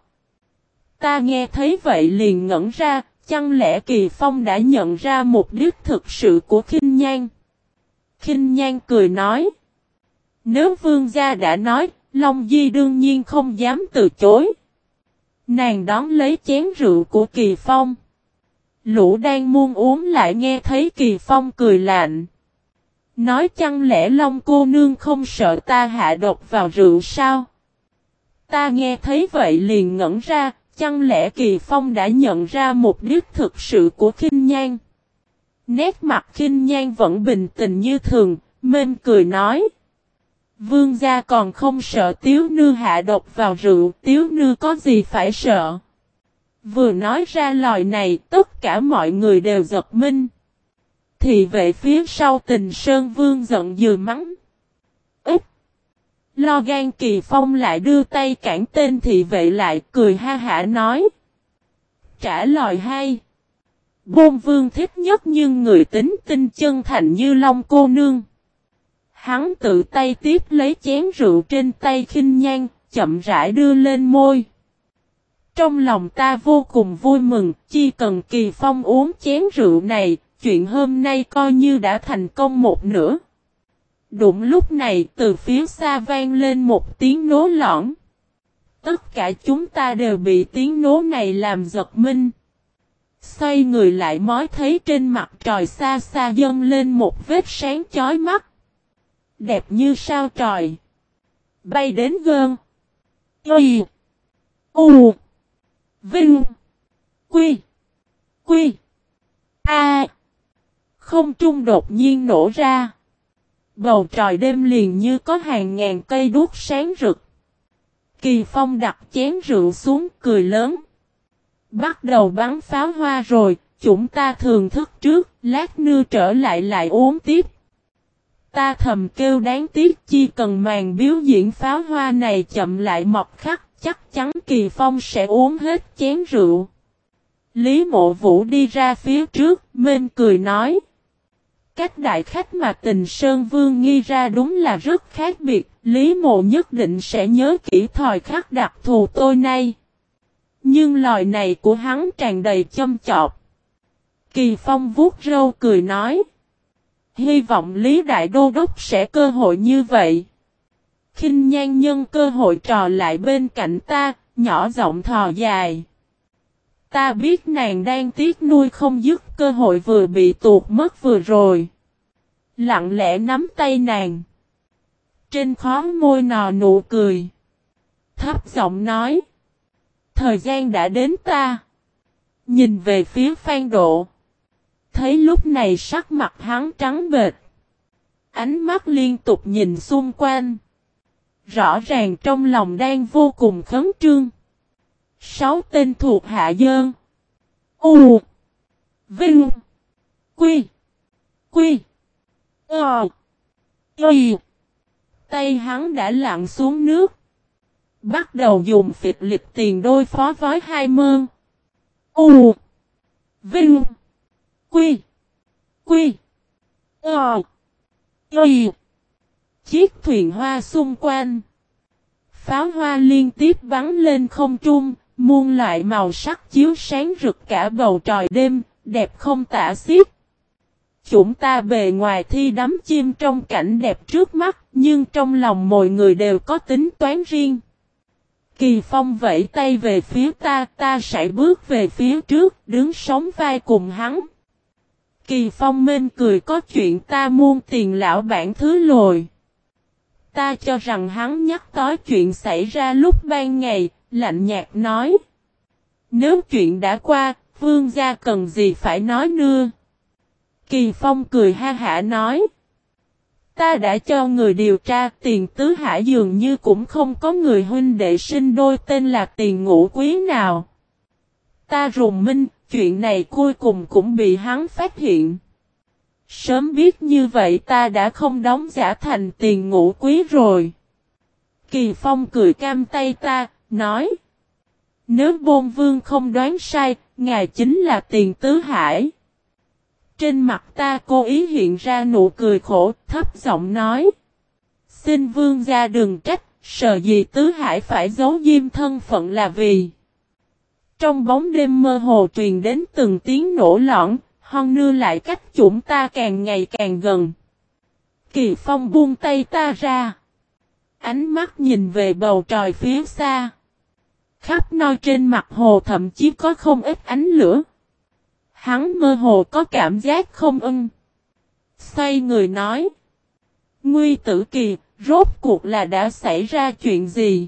Ta nghe thấy vậy liền ngẩn ra, chăng lẽ Kỳ Phong đã nhận ra mục đích thực sự của khinh Nhan? khinh Nhan cười nói. Nếu vương gia đã nói, Long Di đương nhiên không dám từ chối. Nàng đón lấy chén rượu của Kỳ Phong. Lũ đang muôn uống lại nghe thấy Kỳ Phong cười lạnh. Nói chăng lẽ Long cô nương không sợ ta hạ độc vào rượu sao? Ta nghe thấy vậy liền ngẩn ra, chăng lẽ Kỳ Phong đã nhận ra mục đích thực sự của khinh Nhan? Nét mặt khinh Nhan vẫn bình tĩnh như thường, mên cười nói. Vương gia còn không sợ tiếu nư hạ độc vào rượu, tiếu nư có gì phải sợ? Vừa nói ra lời này, tất cả mọi người đều giật minh. Thì vệ phía sau tình Sơn Vương giận dừ mắng. Ít! Lo gan kỳ phong lại đưa tay cản tên thị vệ lại cười ha hả nói. Trả lời hay. Bôn vương thích nhất nhưng người tính tinh chân thành như long cô nương. Hắn tự tay tiếp lấy chén rượu trên tay khinh nhan, chậm rãi đưa lên môi. Trong lòng ta vô cùng vui mừng, chỉ cần kỳ phong uống chén rượu này, chuyện hôm nay coi như đã thành công một nửa. Đụng lúc này từ phía xa vang lên một tiếng nố lõng. Tất cả chúng ta đều bị tiếng nố này làm giật minh. Xoay người lại mói thấy trên mặt trời xa xa dâng lên một vết sáng chói mắt. Đẹp như sao trời. Bay đến gơn. Y. U. Vinh. Quy. Quy. A. Không trung đột nhiên nổ ra. Bầu trời đêm liền như có hàng ngàn cây đuốc sáng rực. Kỳ Phong đặt chén rượu xuống cười lớn. Bắt đầu bắn pháo hoa rồi, chúng ta thường thức trước, lát nưa trở lại lại uống tiếp. Ta thầm kêu đáng tiếc chi cần màn biểu diễn pháo hoa này chậm lại mọc khắc, chắc chắn Kỳ Phong sẽ uống hết chén rượu. Lý mộ vũ đi ra phía trước, mên cười nói. Cách đại khách mà tình Sơn Vương nghi ra đúng là rất khác biệt, Lý mộ nhất định sẽ nhớ kỹ thời khắc đặc thù tôi nay. Nhưng lời này của hắn tràn đầy châm chọc. Kỳ Phong vuốt râu cười nói. Hy vọng Lý Đại Đô Đốc sẽ cơ hội như vậy kinh nhan nhân cơ hội trò lại bên cạnh ta, nhỏ giọng thò dài. Ta biết nàng đang tiếc nuôi không dứt cơ hội vừa bị tuột mất vừa rồi. Lặng lẽ nắm tay nàng. Trên khó môi nò nụ cười. Thấp giọng nói. Thời gian đã đến ta. Nhìn về phía phan độ. Thấy lúc này sắc mặt hắn trắng bệt. Ánh mắt liên tục nhìn xung quanh. Rõ ràng trong lòng đang vô cùng khấn trương. Sáu tên thuộc hạ dơn. U. Vinh. Quy. Quy. Ờ. Y. Tay hắn đã lặn xuống nước. Bắt đầu dùng phịch lịch tiền đôi phó với hai mơn. U. Vinh. Quy. Quy. Ờ. Y. Chiếc thuyền hoa xung quanh. Pháo hoa liên tiếp bắn lên không trung, muôn loại màu sắc chiếu sáng rực cả bầu trời đêm, đẹp không tả xiết. Chúng ta bề ngoài thi đắm chim trong cảnh đẹp trước mắt, nhưng trong lòng mọi người đều có tính toán riêng. Kỳ Phong vẫy tay về phía ta, ta sẽ bước về phía trước, đứng sóng vai cùng hắn. Kỳ Phong mênh cười có chuyện ta muôn tiền lão bản thứ lồi. Ta cho rằng hắn nhắc tới chuyện xảy ra lúc ban ngày, lạnh nhạt nói. Nếu chuyện đã qua, vương gia cần gì phải nói nữa. Kỳ Phong cười ha hả nói. Ta đã cho người điều tra tiền tứ hải dường như cũng không có người huynh đệ sinh đôi tên là tiền ngũ quý nào. Ta rùng minh, chuyện này cuối cùng cũng bị hắn phát hiện. Sớm biết như vậy ta đã không đóng giả thành tiền ngũ quý rồi. Kỳ Phong cười cam tay ta, nói. Nếu bôn vương không đoán sai, ngài chính là tiền tứ hải. Trên mặt ta cố ý hiện ra nụ cười khổ, thấp giọng nói. Xin vương gia đừng trách, sợ gì tứ hải phải giấu diêm thân phận là vì. Trong bóng đêm mơ hồ truyền đến từng tiếng nổ lõn, hon nưa lại cách chúng ta càng ngày càng gần. Kỳ phong buông tay ta ra. Ánh mắt nhìn về bầu trời phía xa. Khắp nơi trên mặt hồ thậm chí có không ít ánh lửa. Hắn mơ hồ có cảm giác không ưng. Xoay người nói. Nguy tử kỳ, rốt cuộc là đã xảy ra chuyện gì?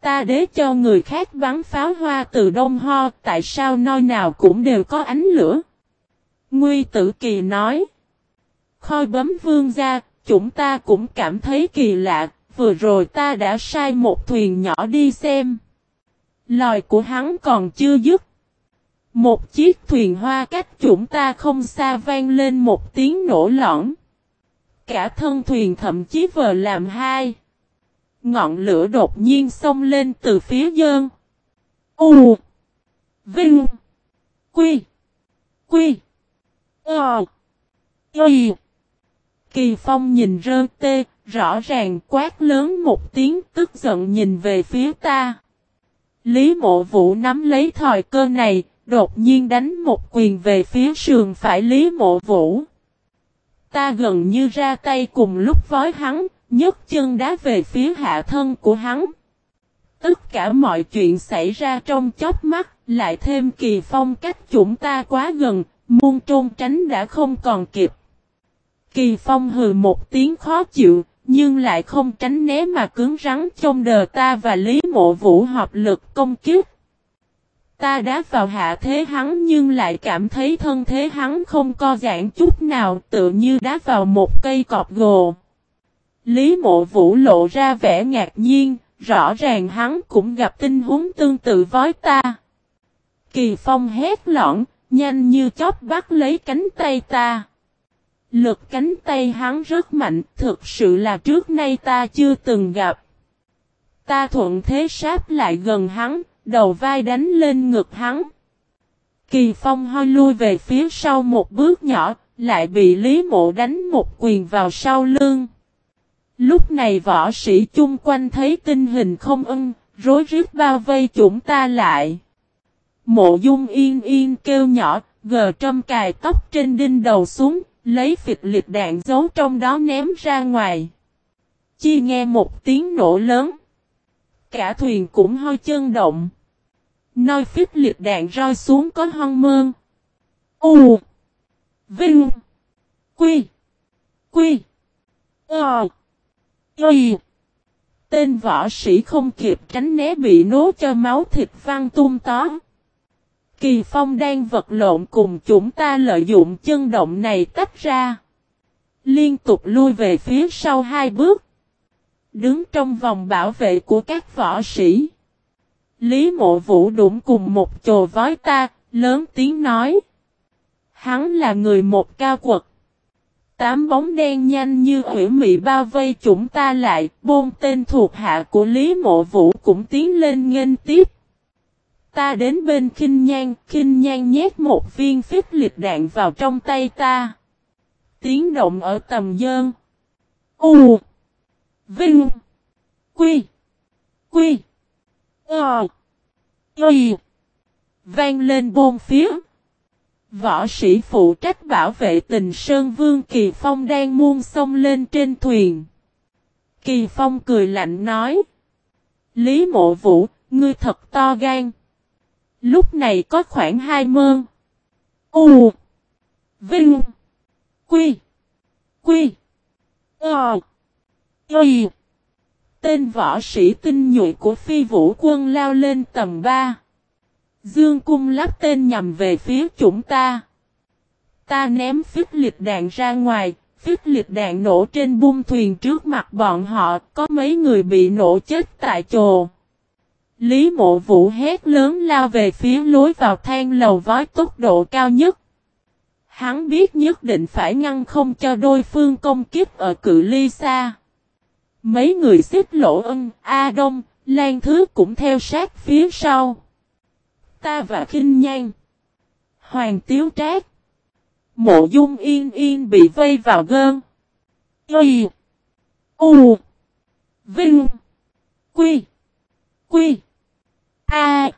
Ta đế cho người khác bắn pháo hoa từ đông ho, tại sao nơi nào cũng đều có ánh lửa? Nguy tử kỳ nói. Khôi bấm vương ra, chúng ta cũng cảm thấy kỳ lạ, vừa rồi ta đã sai một thuyền nhỏ đi xem. Lòi của hắn còn chưa dứt. Một chiếc thuyền hoa cách chúng ta không xa vang lên một tiếng nổ lõng. Cả thân thuyền thậm chí vờ làm hai. Ngọn lửa đột nhiên xông lên từ phía dơn. U. Vinh. Quy. Quy. Ờ. Ý. Kỳ Phong nhìn rơ tê, rõ ràng quát lớn một tiếng tức giận nhìn về phía ta. Lý mộ vũ nắm lấy thời cơ này, đột nhiên đánh một quyền về phía sườn phải Lý mộ vũ. Ta gần như ra tay cùng lúc vói hắn, nhấc chân đá về phía hạ thân của hắn. Tất cả mọi chuyện xảy ra trong chớp mắt, lại thêm kỳ phong cách chúng ta quá gần, muôn trôn tránh đã không còn kịp. Kỳ phong hừ một tiếng khó chịu, nhưng lại không tránh né mà cứng rắn trong đờ ta và Lý Mộ Vũ hợp lực công kiếp. Ta đá vào hạ thế hắn nhưng lại cảm thấy thân thế hắn không co giãn chút nào tự như đá vào một cây cọp gồ. Lý mộ vũ lộ ra vẻ ngạc nhiên, rõ ràng hắn cũng gặp tình huống tương tự với ta. Kỳ phong hét lõn, nhanh như chóp bắt lấy cánh tay ta. Lực cánh tay hắn rất mạnh, thực sự là trước nay ta chưa từng gặp. Ta thuận thế sáp lại gần hắn, đầu vai đánh lên ngực hắn. Kỳ phong hơi lui về phía sau một bước nhỏ, lại bị Lý Mộ đánh một quyền vào sau lưng. Lúc này võ sĩ chung quanh thấy tình hình không ưng, rối rít bao vây chúng ta lại. Mộ dung yên yên kêu nhỏ, gờ trâm cài tóc trên đinh đầu xuống, lấy phịch liệt đạn giấu trong đó ném ra ngoài. Chi nghe một tiếng nổ lớn. Cả thuyền cũng hơi chân động. Nơi phích liệt đạn rơi xuống có hong mơn. U. Vinh. Quy. Quy. Ờ. Y. Tên võ sĩ không kịp tránh né bị nố cho máu thịt văng tung tó. Kỳ Phong đang vật lộn cùng chúng ta lợi dụng chân động này tách ra. Liên tục lui về phía sau hai bước. Đứng trong vòng bảo vệ của các võ sĩ. Lý mộ vũ đụng cùng một chồ vói ta, lớn tiếng nói. Hắn là người một cao quật. Tám bóng đen nhanh như hủy mị bao vây chúng ta lại, bôn tên thuộc hạ của Lý Mộ Vũ cũng tiến lên nghênh tiếp. Ta đến bên khinh nhan, khinh nhan nhét một viên phích liệt đạn vào trong tay ta. Tiếng động ở tầm dơn. U. Vinh. Quy. Quy. Ờ. Y. Vang lên bôn phía. Võ sĩ phụ trách bảo vệ tình Sơn Vương Kỳ Phong đang muôn sông lên trên thuyền. Kỳ Phong cười lạnh nói. Lý mộ vũ, ngươi thật to gan. Lúc này có khoảng hai mơn. U. Vinh. Quy. Quy. Ờ. Y. Tên võ sĩ tinh nhuệ của phi vũ quân lao lên tầm 3. Dương cung lắp tên nhằm về phía chúng ta. Ta ném phích liệt đạn ra ngoài, phích liệt đạn nổ trên bung thuyền trước mặt bọn họ, có mấy người bị nổ chết tại chỗ. Lý mộ vũ hét lớn lao về phía lối vào thang lầu vói tốc độ cao nhất. Hắn biết nhất định phải ngăn không cho đôi phương công kích ở cự ly xa. Mấy người xích lộ ân, A Đông, Lan Thứ cũng theo sát phía sau. Ta và Kinh Nhan. Hoàng Tiếu Trác. Mộ Dung Yên Yên bị vây vào gơn. Y. U. Vinh. Quy. Quy. A.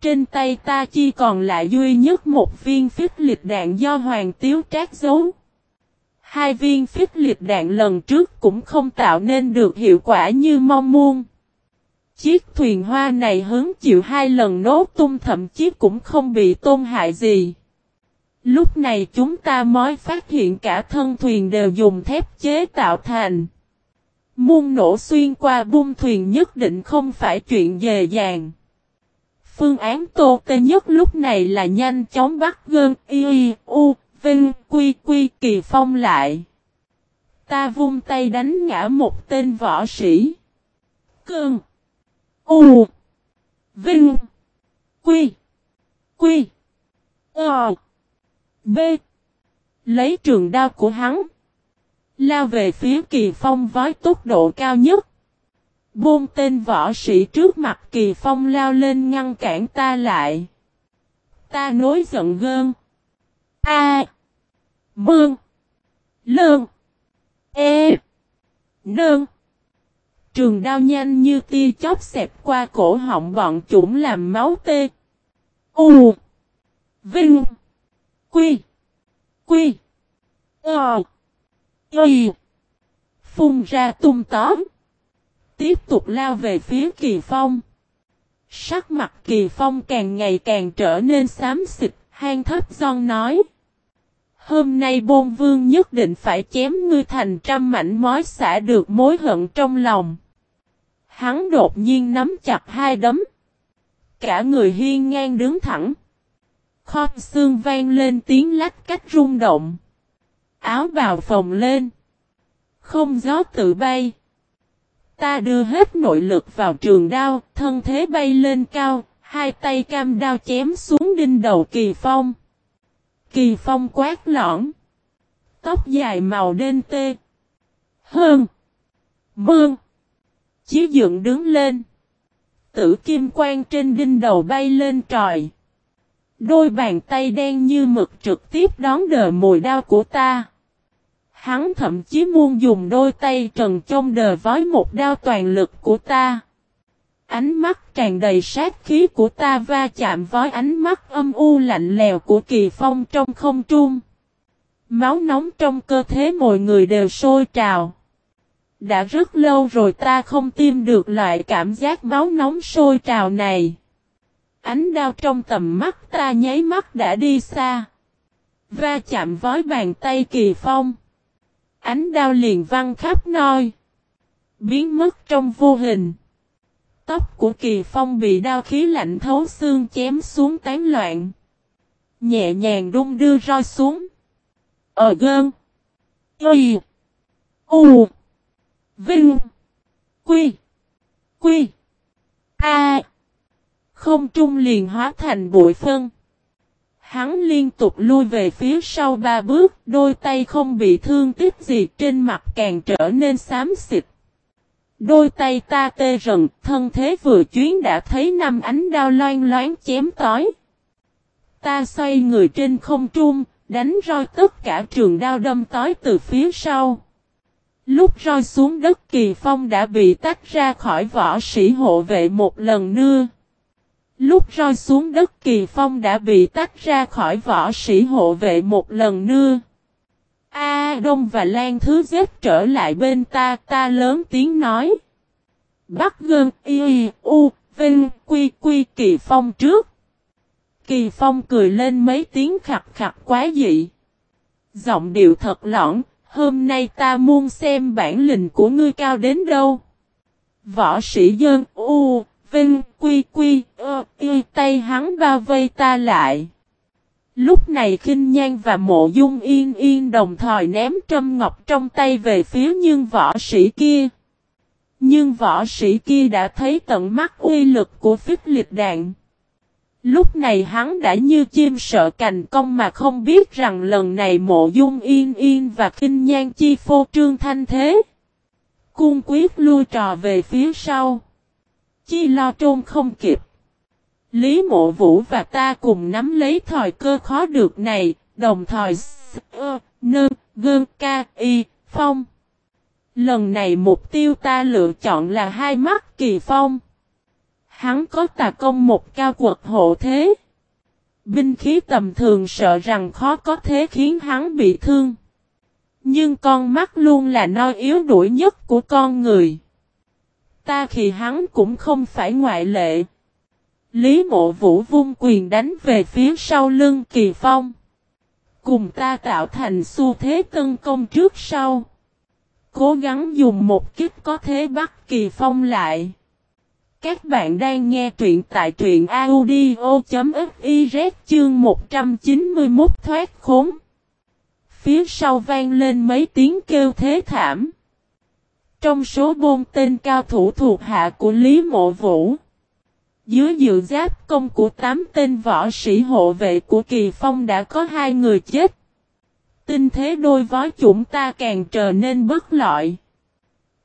Trên tay ta chỉ còn lại duy nhất một viên phích liệt đạn do Hoàng Tiếu Trác giấu. Hai viên phích liệt đạn lần trước cũng không tạo nên được hiệu quả như mong muốn. Chiếc thuyền hoa này hứng chịu hai lần nốt tung thậm chí cũng không bị tôn hại gì. Lúc này chúng ta mới phát hiện cả thân thuyền đều dùng thép chế tạo thành. Muôn nổ xuyên qua bung thuyền nhất định không phải chuyện dễ dàng. Phương án tô tê nhất lúc này là nhanh chóng bắt gơn y, u, vinh, quy quy, kỳ phong lại. Ta vung tay đánh ngã một tên võ sĩ. Cơn. U. Vinh. Quy. Quy. Ờ. B. Lấy trường đao của hắn. Lao về phía kỳ phong với tốc độ cao nhất. Bôn tên võ sĩ trước mặt kỳ phong lao lên ngăn cản ta lại. Ta nối giận gơn. A. Mương. Lương. E. Nương. Trường đao nhanh như tia chóp xẹp qua cổ họng bọn chúng làm máu tê. U. Vinh. Quy. Quy. Ờ. Y. Phun ra tung tóm. Tiếp tục lao về phía kỳ phong. Sắc mặt kỳ phong càng ngày càng trở nên xám xịt, hang thấp giòn nói. Hôm nay bôn vương nhất định phải chém ngươi thành trăm mảnh mối xả được mối hận trong lòng. Hắn đột nhiên nắm chặt hai đấm. Cả người hiên ngang đứng thẳng. Khom xương vang lên tiếng lách cách rung động. Áo bào phồng lên. Không gió tự bay. Ta đưa hết nội lực vào trường đao, thân thế bay lên cao, hai tay cam đao chém xuống đinh đầu kỳ phong. Kỳ phong quát lõng. Tóc dài màu đen tê. Hơn. Mương. Chí dựng đứng lên. Tử kim quang trên đinh đầu bay lên trời. Đôi bàn tay đen như mực trực tiếp đón đờ mùi đao của ta. Hắn thậm chí muốn dùng đôi tay trần trong đờ với một đao toàn lực của ta. Ánh mắt tràn đầy sát khí của ta va chạm với ánh mắt âm u lạnh lèo của kỳ phong trong không trung. Máu nóng trong cơ thể mọi người đều sôi trào. Đã rất lâu rồi ta không tiêm được loại cảm giác máu nóng sôi trào này. Ánh đao trong tầm mắt ta nháy mắt đã đi xa. Va chạm với bàn tay kỳ phong. Ánh đao liền văng khắp nơi. Biến mất trong vô hình. Tóc của kỳ phong bị đao khí lạnh thấu xương chém xuống tán loạn. Nhẹ nhàng đung đưa roi xuống. Ở gơn. Y. U. Vinh. Quy. Quy. A. Không trung liền hóa thành bụi phân. Hắn liên tục lui về phía sau ba bước, đôi tay không bị thương tích gì trên mặt càng trở nên xám xịt. Đôi tay ta tê rần, thân thế vừa chuyến đã thấy năm ánh đao loan loáng chém tói. Ta xoay người trên không trung, đánh roi tất cả trường đao đâm tói từ phía sau. Lúc roi xuống đất kỳ phong đã bị tách ra khỏi võ sĩ hộ vệ một lần nữa. Lúc rơi xuống đất kỳ phong đã bị tách ra khỏi võ sĩ hộ vệ một lần nữa. A Đông và Lan Thứ giết trở lại bên ta, ta lớn tiếng nói. Bắt gơn y u vinh quy quy kỳ phong trước. Kỳ phong cười lên mấy tiếng khặt khặt quá dị. Giọng điệu thật lõng, hôm nay ta muốn xem bản lĩnh của ngươi cao đến đâu. Võ sĩ dân u, vinh, quy quy, ơ, y, tay hắn bao vây ta lại. Lúc này khinh nhan và mộ dung yên yên đồng thời ném trâm ngọc trong tay về phía nhưng võ sĩ kia. Nhưng võ sĩ kia đã thấy tận mắt uy lực của phích liệt đạn. Lúc này hắn đã như chim sợ cành công mà không biết rằng lần này mộ dung yên yên và kinh nhan chi phô trương thanh thế. Cung quyết lui trò về phía sau. Chi lo trôn không kịp. Lý mộ vũ và ta cùng nắm lấy thời cơ khó được này, đồng thời ơ, nơ, gơn, ca, y, phong. Lần này mục tiêu ta lựa chọn là hai mắt kỳ phong. Hắn có tà công một cao quật hộ thế. Binh khí tầm thường sợ rằng khó có thế khiến hắn bị thương. Nhưng con mắt luôn là nơi yếu đuổi nhất của con người. Ta khi hắn cũng không phải ngoại lệ. Lý mộ vũ vung quyền đánh về phía sau lưng kỳ phong. Cùng ta tạo thành xu thế tấn công trước sau. Cố gắng dùng một kích có thế bắt kỳ phong lại. Các bạn đang nghe truyện tại truyện audio.fiz chương 191 thoát khốn. Phía sau vang lên mấy tiếng kêu thế thảm. Trong số bôn tên cao thủ thuộc hạ của Lý Mộ Vũ. Dưới dự giáp công của 8 tên võ sĩ hộ vệ của Kỳ Phong đã có hai người chết. Tinh thế đôi vó chúng ta càng trở nên bất lợi.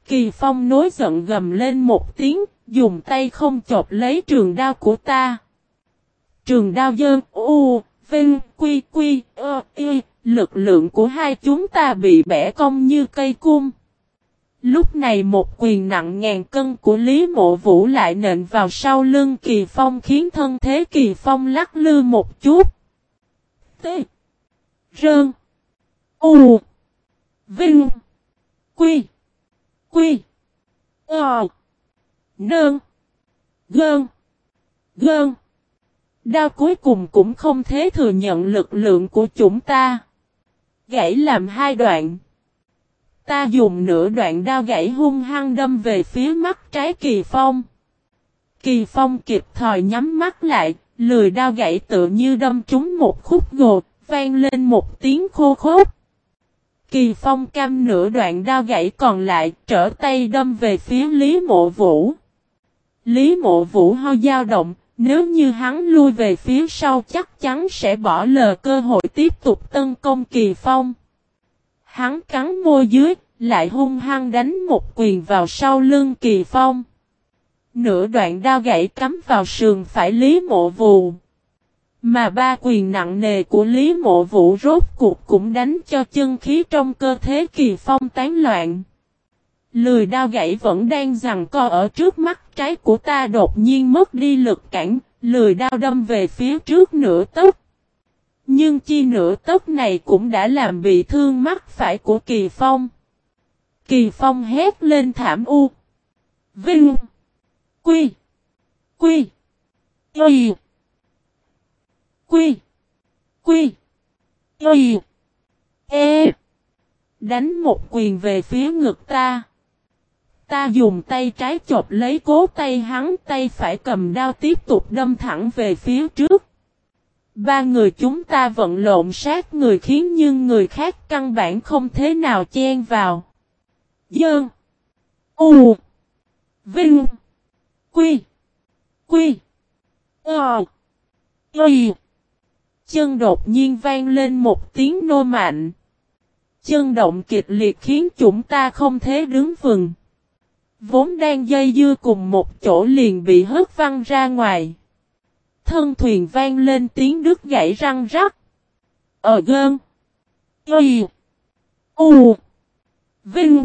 Kỳ Phong nối giận gầm lên một tiếng, dùng tay không chộp lấy trường đao của ta. Trường đao dơn, u, vinh, quy, quy, ơ, y, lực lượng của hai chúng ta bị bẻ cong như cây cung. Lúc này một quyền nặng ngàn cân của Lý Mộ Vũ lại nện vào sau lưng Kỳ Phong khiến thân thế Kỳ Phong lắc lư một chút. T. Rơn. U. Vinh. Quy. Quy. Ờ. Nơn. Gơn. Gơn. Đao cuối cùng cũng không thế thừa nhận lực lượng của chúng ta. Gãy làm hai đoạn. Ta dùng nửa đoạn đao gãy hung hăng đâm về phía mắt trái Kỳ Phong. Kỳ Phong kịp thời nhắm mắt lại, lười đao gãy tự như đâm trúng một khúc gột, vang lên một tiếng khô khốc. Kỳ Phong cam nửa đoạn đao gãy còn lại, trở tay đâm về phía Lý Mộ Vũ. Lý Mộ Vũ ho dao động, nếu như hắn lui về phía sau chắc chắn sẽ bỏ lờ cơ hội tiếp tục tấn công Kỳ Phong. Hắn cắn môi dưới, lại hung hăng đánh một quyền vào sau lưng Kỳ Phong. Nửa đoạn đao gãy cắm vào sườn phải Lý Mộ Vũ. Mà ba quyền nặng nề của Lý Mộ Vũ rốt cuộc cũng đánh cho chân khí trong cơ thể Kỳ Phong tán loạn. Lười đao gãy vẫn đang rằng co ở trước mắt trái của ta đột nhiên mất đi lực cản, lười đao đâm về phía trước nửa tấc. Nhưng chi nửa tấc này cũng đã làm bị thương mắt phải của Kỳ Phong. Kỳ Phong hét lên thảm u. Vinh. Quy. Quy. Y. Quy. Quy. Y. E. Đánh một quyền về phía ngực ta. Ta dùng tay trái chộp lấy cố tay hắn, tay phải cầm đao tiếp tục đâm thẳng về phía trước. Ba người chúng ta vận lộn sát người khiến nhưng người khác căn bản không thế nào chen vào. Dơn. U. Vinh. Quy. Quy. Ờ. Y. Chân đột nhiên vang lên một tiếng nô mạnh. Chân động kịch liệt khiến chúng ta không thể đứng vừng. Vốn đang dây dưa cùng một chỗ liền bị hất văng ra ngoài. Thân thuyền vang lên tiếng đứt gãy răng rắc. Ở gơn. Y. U. Vinh.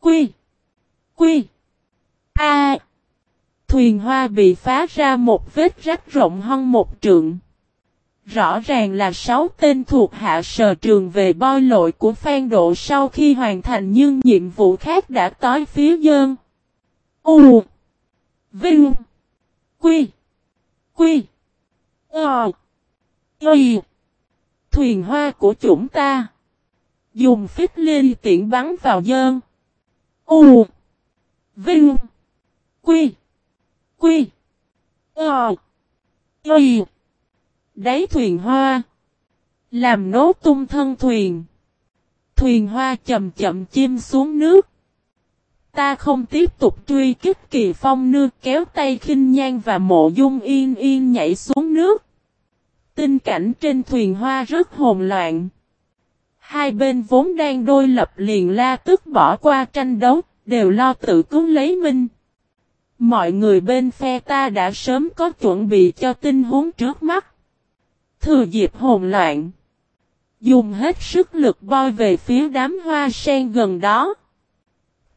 Quy. Quy. A. Thuyền hoa bị phá ra một vết rách rộng hơn một trượng. Rõ ràng là sáu tên thuộc hạ sở trường về boi lội của Phan Độ sau khi hoàn thành nhưng nhiệm vụ khác đã tới phía dơn. U. Vinh. Quy. Quy. Ờ. Y. Thuyền hoa của chúng ta. Dùng phích liên tiện bắn vào dơn. U. Vinh. Quy. Quy. Ờ. Y. Đáy thuyền hoa. Làm nốt tung thân thuyền. Thuyền hoa chậm chậm chim xuống nước. Ta không tiếp tục truy kích kỳ phong nưa kéo tay khinh nhan và mộ dung yên yên nhảy xuống nước. Tinh cảnh trên thuyền hoa rất hồn loạn. Hai bên vốn đang đôi lập liền la tức bỏ qua tranh đấu, đều lo tự cứu lấy mình Mọi người bên phe ta đã sớm có chuẩn bị cho tình huống trước mắt. Thừa dịp hồn loạn. Dùng hết sức lực boi về phía đám hoa sen gần đó.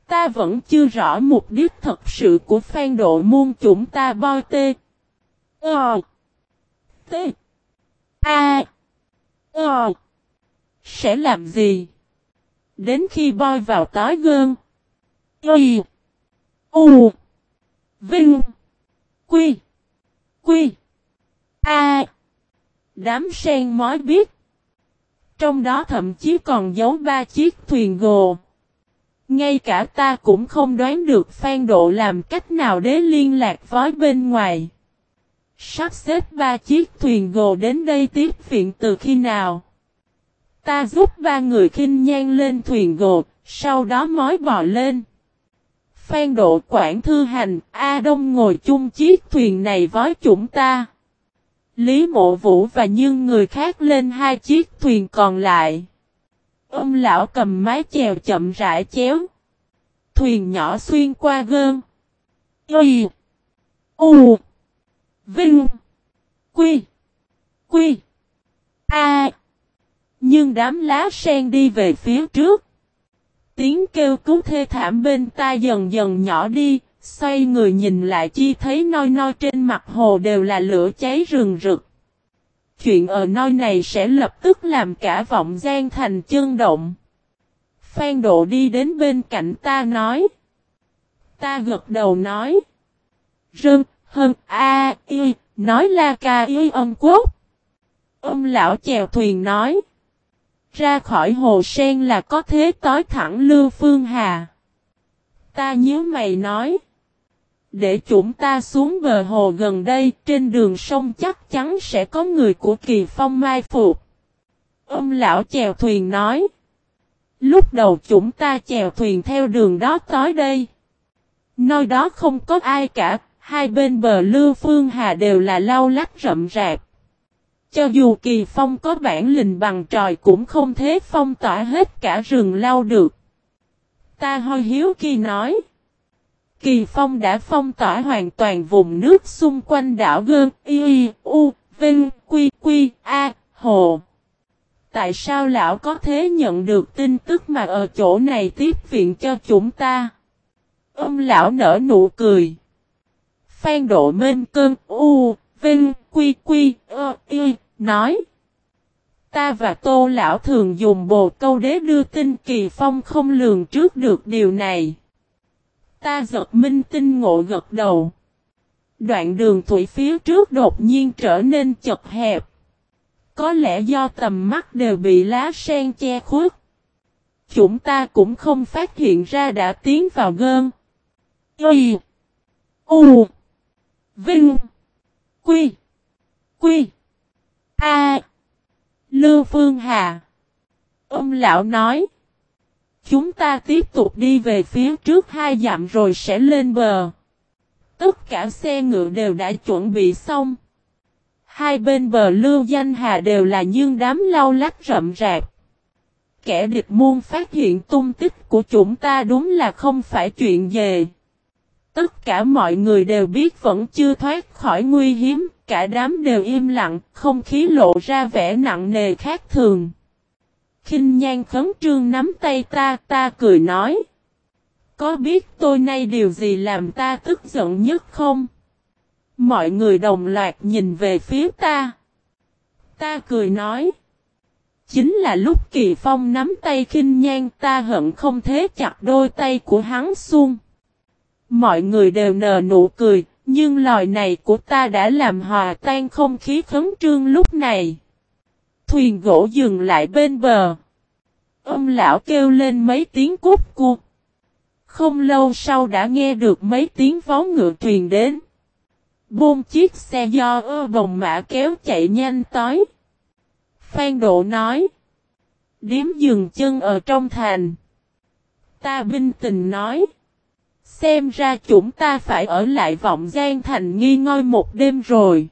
Ta vẫn chưa rõ mục đích thật sự của phan độ muôn chúng ta boi tê. Ờ. Tê. A. Ờ. Sẽ làm gì? Đến khi boi vào tói gơn. Y. U. Vinh. Quy. Quy. A. Đám sen mói biết. Trong đó thậm chí còn giấu ba chiếc thuyền gồ. Ngay cả ta cũng không đoán được Phan Độ làm cách nào để liên lạc với bên ngoài. Sắp xếp ba chiếc thuyền gồ đến đây tiếp viện từ khi nào. Ta giúp ba người khinh nhan lên thuyền gồ, sau đó mói bò lên. Phan Độ quản thư hành, A Đông ngồi chung chiếc thuyền này với chúng ta. Lý Mộ Vũ và những người khác lên hai chiếc thuyền còn lại. Ông lão cầm mái chèo chậm rãi chéo. Thuyền nhỏ xuyên qua gơn. Y. U. Vinh. Quy. Quy. A. Nhưng đám lá sen đi về phía trước. Tiếng kêu cứu thê thảm bên ta dần dần nhỏ đi, xoay người nhìn lại chi thấy noi noi trên mặt hồ đều là lửa cháy rừng rực. Chuyện ở nơi này sẽ lập tức làm cả vọng gian thành chân động. Phan Độ đi đến bên cạnh ta nói. Ta gật đầu nói. Rơn, hơn, a, y, nói la ca y âm quốc. Ông lão chèo thuyền nói. Ra khỏi hồ sen là có thế tối thẳng Lưu Phương Hà. Ta nhớ mày nói. Để chúng ta xuống bờ hồ gần đây, trên đường sông chắc chắn sẽ có người của kỳ phong mai phục. Ông lão chèo thuyền nói. Lúc đầu chúng ta chèo thuyền theo đường đó tới đây. Nơi đó không có ai cả, hai bên bờ Lưu Phương Hà đều là lau lách rậm rạp. Cho dù kỳ phong có bản lình bằng tròi cũng không thế phong tỏa hết cả rừng lau được. Ta hoi hiếu khi nói. Kỳ phong đã phong tỏa hoàn toàn vùng nước xung quanh đảo Gơn, Y, U, Vinh, Quy, Quy, A, Hồ. Tại sao lão có thế nhận được tin tức mà ở chỗ này tiếp viện cho chúng ta? Ông lão nở nụ cười. Phan độ mênh cơn U, Vinh, Quy, Quy, Ơ, Y, nói. Ta và tô lão thường dùng bồ câu đế đưa tin kỳ phong không lường trước được điều này. Ta giật minh tinh ngộ gật đầu. Đoạn đường thủy phía trước đột nhiên trở nên chật hẹp. Có lẽ do tầm mắt đều bị lá sen che khuất. Chúng ta cũng không phát hiện ra đã tiến vào gơn. Y. U. Vinh. Quy. Quy. A. Lưu Phương Hà. Ông lão nói. Chúng ta tiếp tục đi về phía trước hai dặm rồi sẽ lên bờ. Tất cả xe ngựa đều đã chuẩn bị xong. Hai bên bờ lưu danh hà đều là những đám lau lách rậm rạp. Kẻ địch muôn phát hiện tung tích của chúng ta đúng là không phải chuyện về. Tất cả mọi người đều biết vẫn chưa thoát khỏi nguy hiểm, cả đám đều im lặng, không khí lộ ra vẻ nặng nề khác thường khinh nhan khấn trương nắm tay ta, ta cười nói. Có biết tôi nay điều gì làm ta tức giận nhất không? Mọi người đồng loạt nhìn về phía ta. Ta cười nói. Chính là lúc kỳ phong nắm tay khinh nhan ta hận không thế chặt đôi tay của hắn xuông. Mọi người đều nở nụ cười, nhưng lời này của ta đã làm hòa tan không khí khấn trương lúc này. Thuyền gỗ dừng lại bên bờ. Ông lão kêu lên mấy tiếng cút cuộc. Không lâu sau đã nghe được mấy tiếng vó ngựa truyền đến. Bôn chiếc xe do ơ bồng mã kéo chạy nhanh tới. Phan Độ nói. Điếm dừng chân ở trong thành. Ta binh tình nói. Xem ra chúng ta phải ở lại vọng gian thành nghi ngơi một đêm rồi.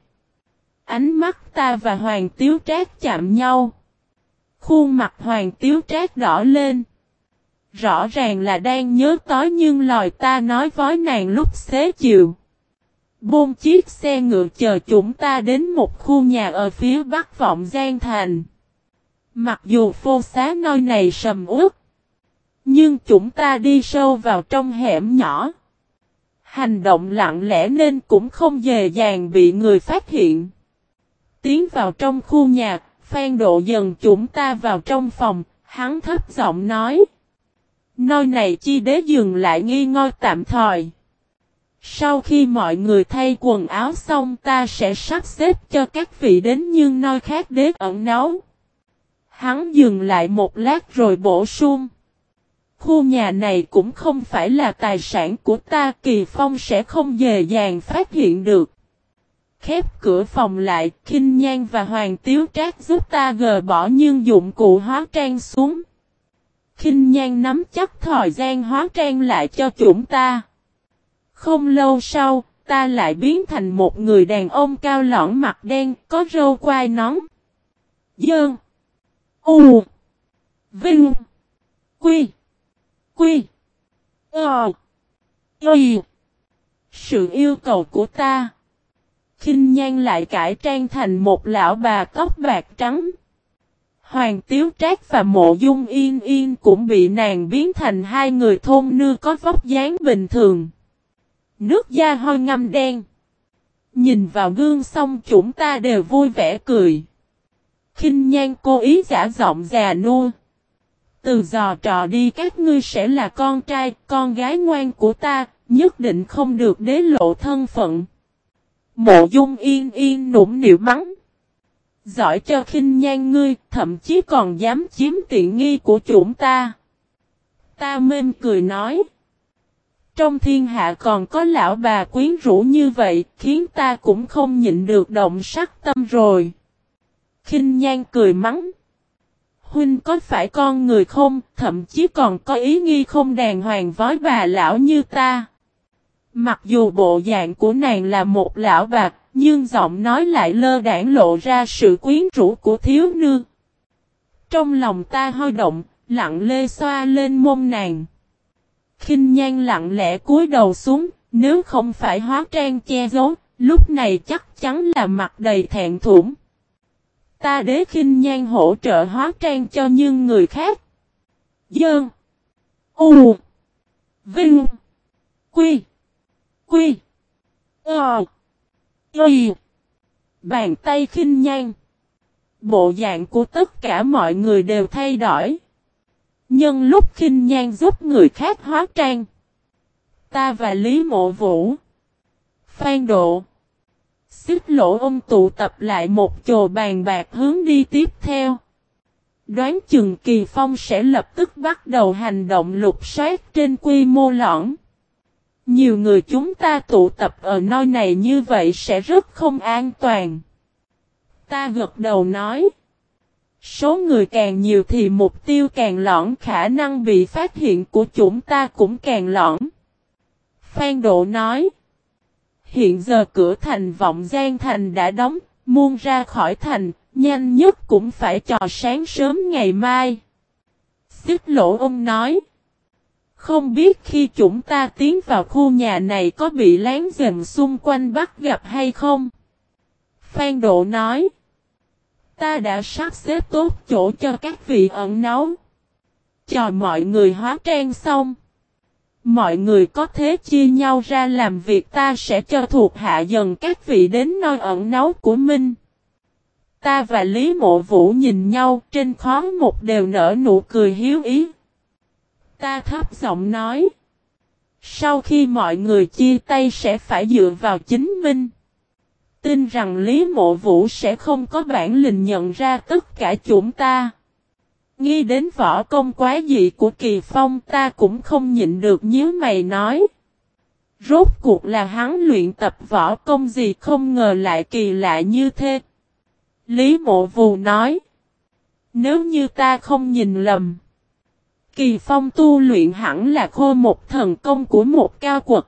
Ánh mắt ta và Hoàng Tiếu Trác chạm nhau. Khuôn mặt Hoàng Tiếu Trác đỏ lên. Rõ ràng là đang nhớ tối nhưng lời ta nói với nàng lúc xế chiều. Bôn chiếc xe ngựa chờ chúng ta đến một khu nhà ở phía bắc vọng Giang Thành. Mặc dù phô xá nơi này sầm uất. Nhưng chúng ta đi sâu vào trong hẻm nhỏ. Hành động lặng lẽ nên cũng không dễ dàng bị người phát hiện. Tiến vào trong khu nhà, Phan Độ dần chúng ta vào trong phòng, hắn thấp giọng nói. Nơi này chi đế dừng lại nghi ngơi tạm thời. Sau khi mọi người thay quần áo xong ta sẽ sắp xếp cho các vị đến nhưng nơi khác đế ẩn nấu. Hắn dừng lại một lát rồi bổ sung. Khu nhà này cũng không phải là tài sản của ta Kỳ Phong sẽ không dễ dàng phát hiện được. Khép cửa phòng lại, Kinh Nhan và Hoàng Tiếu Trác giúp ta gờ bỏ nhưng dụng cụ hóa trang xuống. Kinh Nhan nắm chắc thời gian hóa trang lại cho chúng ta. Không lâu sau, ta lại biến thành một người đàn ông cao lõn mặt đen, có râu quai nón. Dơn. U. Vinh. Quy. Quy. Ờ. Y. Sự yêu cầu của ta kinh nhan lại cải trang thành một lão bà tóc bạc trắng. Hoàng Tiếu Trác và Mộ Dung Yên Yên cũng bị nàng biến thành hai người thôn nư có vóc dáng bình thường. Nước da hôi ngâm đen. Nhìn vào gương xong chúng ta đều vui vẻ cười. kinh nhan cố ý giả giọng già nua. Từ giò trò đi các ngươi sẽ là con trai, con gái ngoan của ta, nhất định không được đế lộ thân phận. Mộ dung yên yên nũng nịu mắng. Giỏi cho khinh nhan ngươi, thậm chí còn dám chiếm tiện nghi của chúng ta. Ta mên cười nói. Trong thiên hạ còn có lão bà quyến rũ như vậy, khiến ta cũng không nhịn được động sắc tâm rồi. Kinh nhan cười mắng. Huynh có phải con người không, thậm chí còn có ý nghi không đàng hoàng với bà lão như ta. Mặc dù bộ dạng của nàng là một lão bạc, nhưng giọng nói lại lơ đảng lộ ra sự quyến rũ của thiếu nương. Trong lòng ta hơi động, lặng lê xoa lên mông nàng. kinh nhan lặng lẽ cúi đầu xuống, nếu không phải hóa trang che giấu, lúc này chắc chắn là mặt đầy thẹn thủng. Ta đế khinh nhan hỗ trợ hóa trang cho những người khác. Dơn. U. Vinh. Quy. Quy. Ờ. Y. Bàn tay khinh nhan. Bộ dạng của tất cả mọi người đều thay đổi. Nhân lúc khinh nhan giúp người khác hóa trang. Ta và Lý Mộ Vũ. Phan Độ. Xích lỗ ông tụ tập lại một chồ bàn bạc hướng đi tiếp theo. Đoán chừng Kỳ Phong sẽ lập tức bắt đầu hành động lục soát trên quy mô lõng. Nhiều người chúng ta tụ tập ở nơi này như vậy sẽ rất không an toàn. Ta gật đầu nói. Số người càng nhiều thì mục tiêu càng lõng khả năng bị phát hiện của chúng ta cũng càng lõng. Phan Độ nói. Hiện giờ cửa thành vọng Giang Thành đã đóng, muôn ra khỏi thành, nhanh nhất cũng phải trò sáng sớm ngày mai. Xích lỗ ông nói. Không biết khi chúng ta tiến vào khu nhà này có bị láng giềng xung quanh bắt gặp hay không? Phan Độ nói. Ta đã sắp xếp tốt chỗ cho các vị ẩn nấu. Chờ mọi người hóa trang xong. Mọi người có thế chia nhau ra làm việc ta sẽ cho thuộc hạ dần các vị đến nơi ẩn náu của Minh. Ta và Lý Mộ Vũ nhìn nhau trên khó một đều nở nụ cười hiếu ý. Ta thấp giọng nói. Sau khi mọi người chia tay sẽ phải dựa vào chính mình. Tin rằng Lý Mộ Vũ sẽ không có bản lĩnh nhận ra tất cả chúng ta. Nghĩ đến võ công quá dị của Kỳ Phong ta cũng không nhịn được nhíu mày nói. Rốt cuộc là hắn luyện tập võ công gì không ngờ lại kỳ lạ như thế. Lý Mộ Vũ nói. Nếu như ta không nhìn lầm. Kỳ Phong tu luyện hẳn là khô một thần công của một cao quật.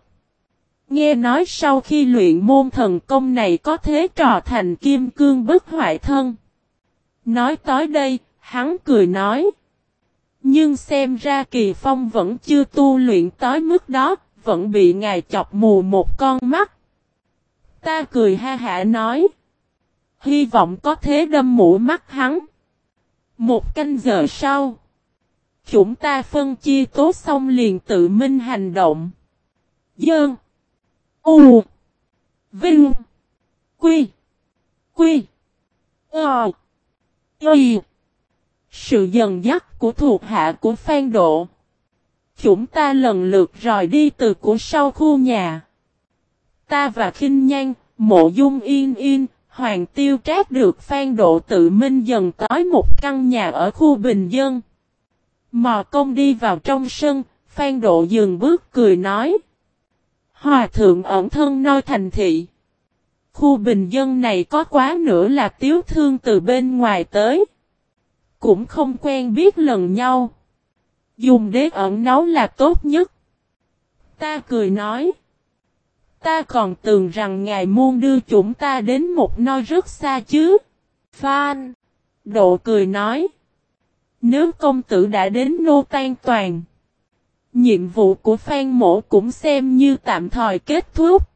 Nghe nói sau khi luyện môn thần công này có thế trò thành kim cương bất hoại thân. Nói tới đây, hắn cười nói. Nhưng xem ra Kỳ Phong vẫn chưa tu luyện tới mức đó, vẫn bị ngài chọc mù một con mắt. Ta cười ha hả nói. Hy vọng có thế đâm mũ mắt hắn. Một canh giờ sau. Chúng ta phân chia tố xong liền tự minh hành động. Dơn. U. Vinh. Quy. Quy. Ờ. Y. Sự dần dắt của thuộc hạ của Phan Độ. Chúng ta lần lượt rời đi từ của sau khu nhà. Ta và khinh Nhan, Mộ Dung Yên Yên, Hoàng Tiêu Trác được Phan Độ tự minh dần tới một căn nhà ở khu bình dân. Mò công đi vào trong sân, Phan Độ dừng bước cười nói. Hòa thượng ẩn thân noi thành thị. Khu bình dân này có quá nữa là tiếu thương từ bên ngoài tới. Cũng không quen biết lần nhau. Dùng đế ẩn nấu là tốt nhất. Ta cười nói. Ta còn tưởng rằng ngài muôn đưa chúng ta đến một nơi rất xa chứ. Phan. Độ cười nói. Nếu công tử đã đến nô tan toàn. Nhiệm vụ của Phan Mổ cũng xem như tạm thời kết thúc.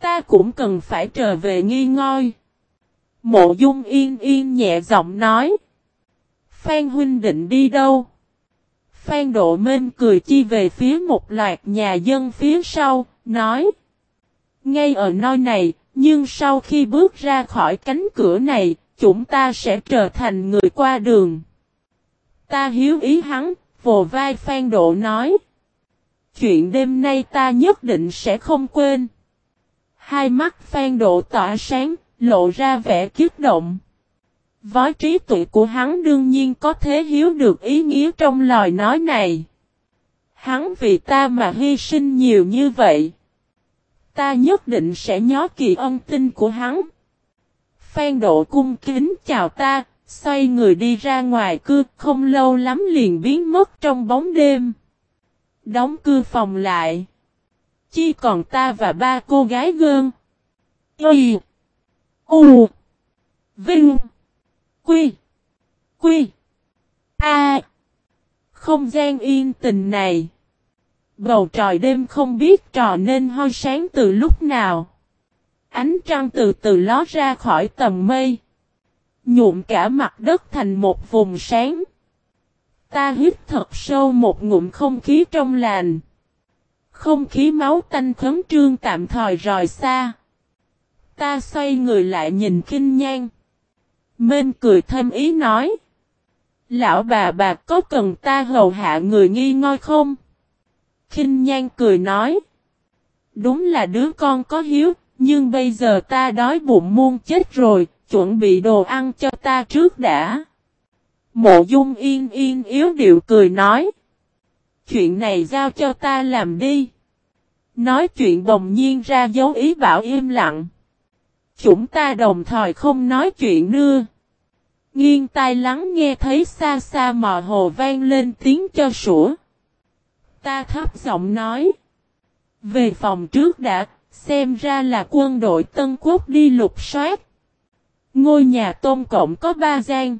Ta cũng cần phải trở về nghi ngôi. Mộ dung yên yên nhẹ giọng nói. Phan huynh định đi đâu? Phan Độ Minh cười chi về phía một loạt nhà dân phía sau, nói. Ngay ở nơi này, nhưng sau khi bước ra khỏi cánh cửa này, chúng ta sẽ trở thành người qua đường. Ta hiếu ý hắn, vồ vai Phan Độ nói. Chuyện đêm nay ta nhất định sẽ không quên. Hai mắt Phan Độ tỏa sáng, lộ ra vẻ kiếp động. Vói trí tuệ của hắn đương nhiên có thể hiếu được ý nghĩa trong lời nói này. Hắn vì ta mà hy sinh nhiều như vậy. Ta nhất định sẽ nhớ kỳ ân tin của hắn. Phan độ cung kính chào ta, xoay người đi ra ngoài cư, không lâu lắm liền biến mất trong bóng đêm. Đóng cư phòng lại. Chỉ còn ta và ba cô gái gơn. Y. U. Vinh. Quy. Quy. A. Không gian yên tình này. Bầu trời đêm không biết trò nên hoi sáng từ lúc nào. Ánh trăng từ từ ló ra khỏi tầm mây. Nhuộm cả mặt đất thành một vùng sáng. Ta hít thật sâu một ngụm không khí trong lành. Không khí máu tanh khấn trương tạm thời rời xa. Ta xoay người lại nhìn kinh nhan. Mên cười thêm ý nói. Lão bà bà có cần ta hầu hạ người nghi ngôi không? kinh nhan cười nói. Đúng là đứa con có hiếu, nhưng bây giờ ta đói bụng muôn chết rồi, chuẩn bị đồ ăn cho ta trước đã. Mộ dung yên yên yếu điệu cười nói. Chuyện này giao cho ta làm đi. Nói chuyện bồng nhiên ra dấu ý bảo im lặng. Chúng ta đồng thời không nói chuyện nữa. Nghiêng tai lắng nghe thấy xa xa mò hồ vang lên tiếng cho sủa. Ta thấp giọng nói. Về phòng trước đã, xem ra là quân đội Tân Quốc đi lục soát. Ngôi nhà tôn cộng có ba gian.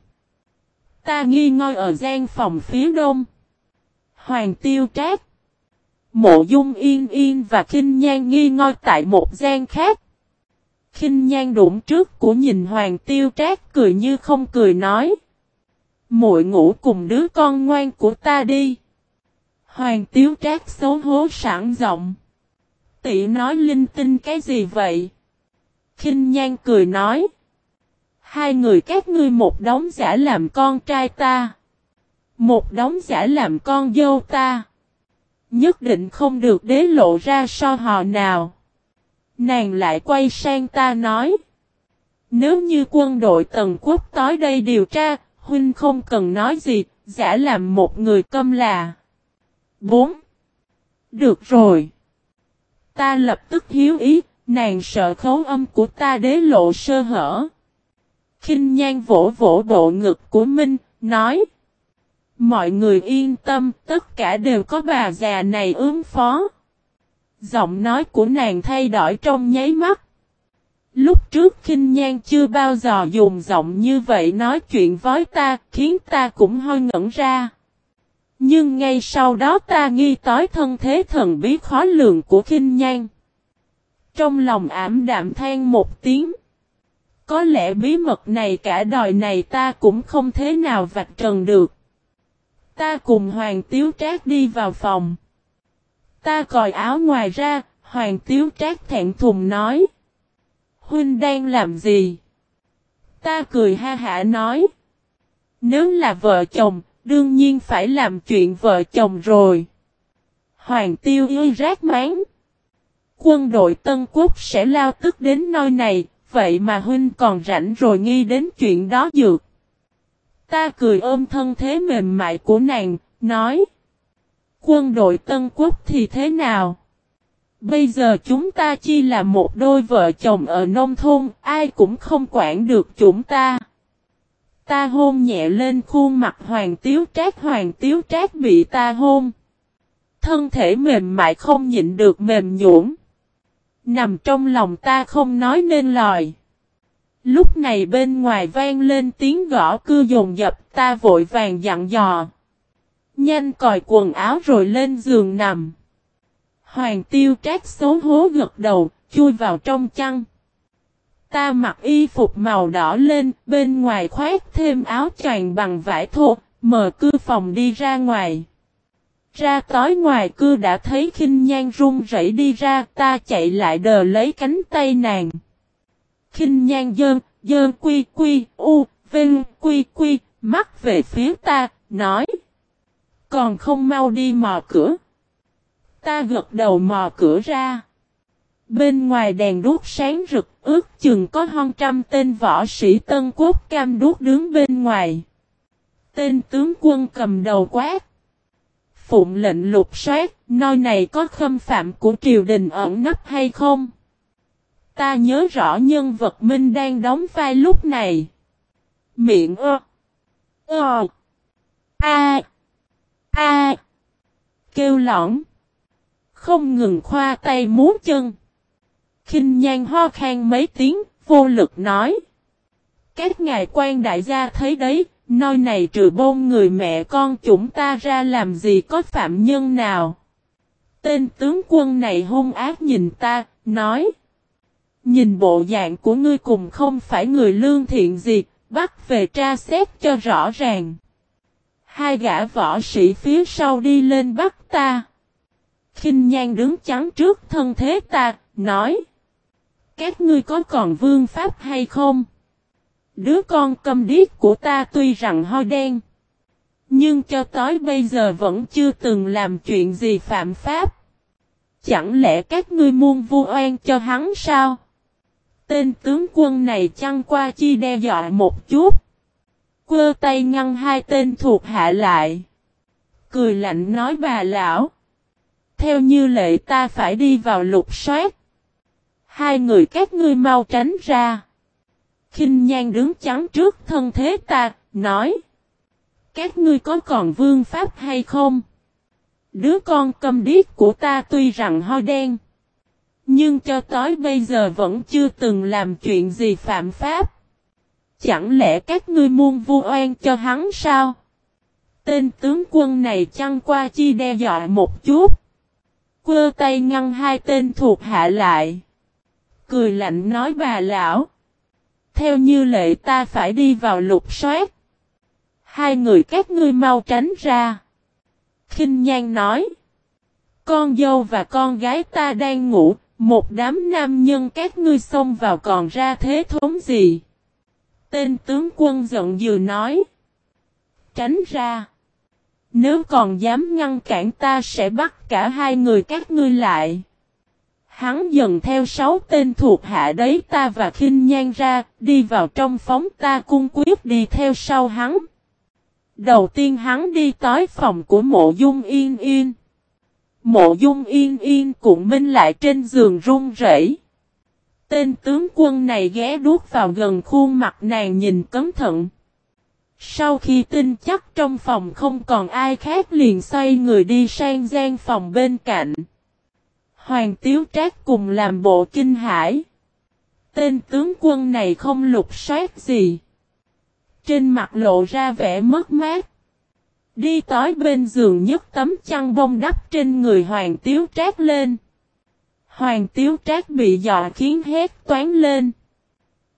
Ta nghi ngơi ở gian phòng phía đông. Hoàng tiêu trác. Mộ dung yên yên và kinh nhan nghi ngơi tại một gian khác. Kinh nhan đụng trước của nhìn hoàng tiêu trác cười như không cười nói. muội ngủ cùng đứa con ngoan của ta đi. Hoàng tiêu trác xấu hố sẵn giọng. Tỷ nói linh tinh cái gì vậy? Kinh nhan cười nói. Hai người các ngươi một đống giả làm con trai ta. Một đống giả làm con dâu ta. nhất định không được đế lộ ra so hò nào. Nàng lại quay sang ta nói. Nếu như quân đội tần quốc tới đây điều tra, huynh không cần nói gì, giả làm một người câm là. 4. Được rồi. Ta lập tức hiếu ý, nàng sợ khấu âm của ta đế lộ sơ hở kinh nhan vỗ vỗ bộ ngực của Minh, nói. Mọi người yên tâm, tất cả đều có bà già này ứng phó. Giọng nói của nàng thay đổi trong nháy mắt. Lúc trước khinh nhan chưa bao giờ dùng giọng như vậy nói chuyện với ta, khiến ta cũng hơi ngẩn ra. Nhưng ngay sau đó ta nghi tối thân thế thần bí khó lường của khinh nhan. Trong lòng ảm đạm than một tiếng. Có lẽ bí mật này cả đời này ta cũng không thế nào vạch trần được. Ta cùng Hoàng Tiếu Trác đi vào phòng. Ta còi áo ngoài ra, Hoàng Tiếu Trác thẹn thùng nói. Huynh đang làm gì? Ta cười ha hả nói. Nếu là vợ chồng, đương nhiên phải làm chuyện vợ chồng rồi. Hoàng tiêu yêu rác máng. Quân đội Tân Quốc sẽ lao tức đến nơi này, vậy mà huynh còn rảnh rồi nghi đến chuyện đó dược. Ta cười ôm thân thế mềm mại của nàng, nói. Quân đội Tân Quốc thì thế nào? Bây giờ chúng ta chỉ là một đôi vợ chồng ở nông thôn, ai cũng không quản được chúng ta. Ta hôn nhẹ lên khuôn mặt hoàng tiếu trác hoàng tiếu trác bị ta hôn. Thân thể mềm mại không nhịn được mềm nhũn. Nằm trong lòng ta không nói nên lời. Lúc này bên ngoài vang lên tiếng gõ cưa dồn dập ta vội vàng dặn dò. Nhanh còi quần áo rồi lên giường nằm. Hoàng tiêu trác xấu hố gật đầu, chui vào trong chăn. Ta mặc y phục màu đỏ lên, bên ngoài khoét thêm áo choàng bằng vải thô, mở cư phòng đi ra ngoài. Ra tối ngoài cư đã thấy khinh nhan run rẩy đi ra, ta chạy lại đờ lấy cánh tay nàng. Khinh nhan dơn, dơn quy quy, u, vinh quy quy, mắt về phía ta, nói. Còn không mau đi mò cửa. Ta gật đầu mò cửa ra. Bên ngoài đèn đuốc sáng rực, ước chừng có hơn trăm tên võ sĩ Tân Quốc cam đuốc đứng bên ngoài. Tên tướng quân cầm đầu quát. Phụng lệnh lục soát, nơi này có khâm phạm của triều đình ẩn nấp hay không? Ta nhớ rõ nhân vật Minh đang đóng vai lúc này. Miệng ơ. Ờ. A. A. Kêu lõng. Không ngừng khoa tay múa chân. khinh nhan ho khan mấy tiếng, vô lực nói. Các ngài quan đại gia thấy đấy, nơi này trừ bôn người mẹ con chúng ta ra làm gì có phạm nhân nào. Tên tướng quân này hung ác nhìn ta, nói. Nhìn bộ dạng của ngươi cùng không phải người lương thiện gì, bắt về tra xét cho rõ ràng. Hai gã võ sĩ phía sau đi lên bắt ta khinh nhan đứng chắn trước thân thế ta, nói. Các ngươi có còn vương pháp hay không? Đứa con câm điếc của ta tuy rằng hoi đen. Nhưng cho tới bây giờ vẫn chưa từng làm chuyện gì phạm pháp. Chẳng lẽ các ngươi muôn vu oan cho hắn sao? Tên tướng quân này chăng qua chi đe dọa một chút. Quơ tay ngăn hai tên thuộc hạ lại. Cười lạnh nói bà lão. Theo như lệ ta phải đi vào lục soát. Hai người các ngươi mau tránh ra khinh nhan đứng chắn trước thân thế ta, nói. Các ngươi có còn vương pháp hay không? Đứa con cầm điếc của ta tuy rằng ho đen. Nhưng cho tới bây giờ vẫn chưa từng làm chuyện gì phạm pháp. Chẳng lẽ các ngươi muôn vu oan cho hắn sao? Tên tướng quân này chăng qua chi đe dọa một chút quơ tay ngăn hai tên thuộc hạ lại. Cười lạnh nói bà lão. Theo như lệ ta phải đi vào lục soát. Hai người các ngươi mau tránh ra. khinh nhan nói. Con dâu và con gái ta đang ngủ, một đám nam nhân các ngươi xông vào còn ra thế thốn gì. Tên tướng quân giận dữ nói. Tránh ra. Nếu còn dám ngăn cản ta sẽ bắt cả hai người các ngươi lại. Hắn dần theo sáu tên thuộc hạ đấy ta và khinh nhan ra, đi vào trong phóng ta cung quyết đi theo sau hắn. Đầu tiên hắn đi tới phòng của mộ dung yên yên. Mộ dung yên yên cũng minh lại trên giường run rẩy. Tên tướng quân này ghé đuốt vào gần khuôn mặt nàng nhìn cẩn thận. Sau khi tin chắc trong phòng không còn ai khác liền xoay người đi sang gian phòng bên cạnh. Hoàng Tiếu Trác cùng làm bộ kinh hải. Tên tướng quân này không lục soát gì. Trên mặt lộ ra vẻ mất mát. Đi tới bên giường nhấc tấm chăn bông đắp trên người Hoàng Tiếu Trác lên. Hoàng Tiếu Trác bị dọa khiến hét toán lên.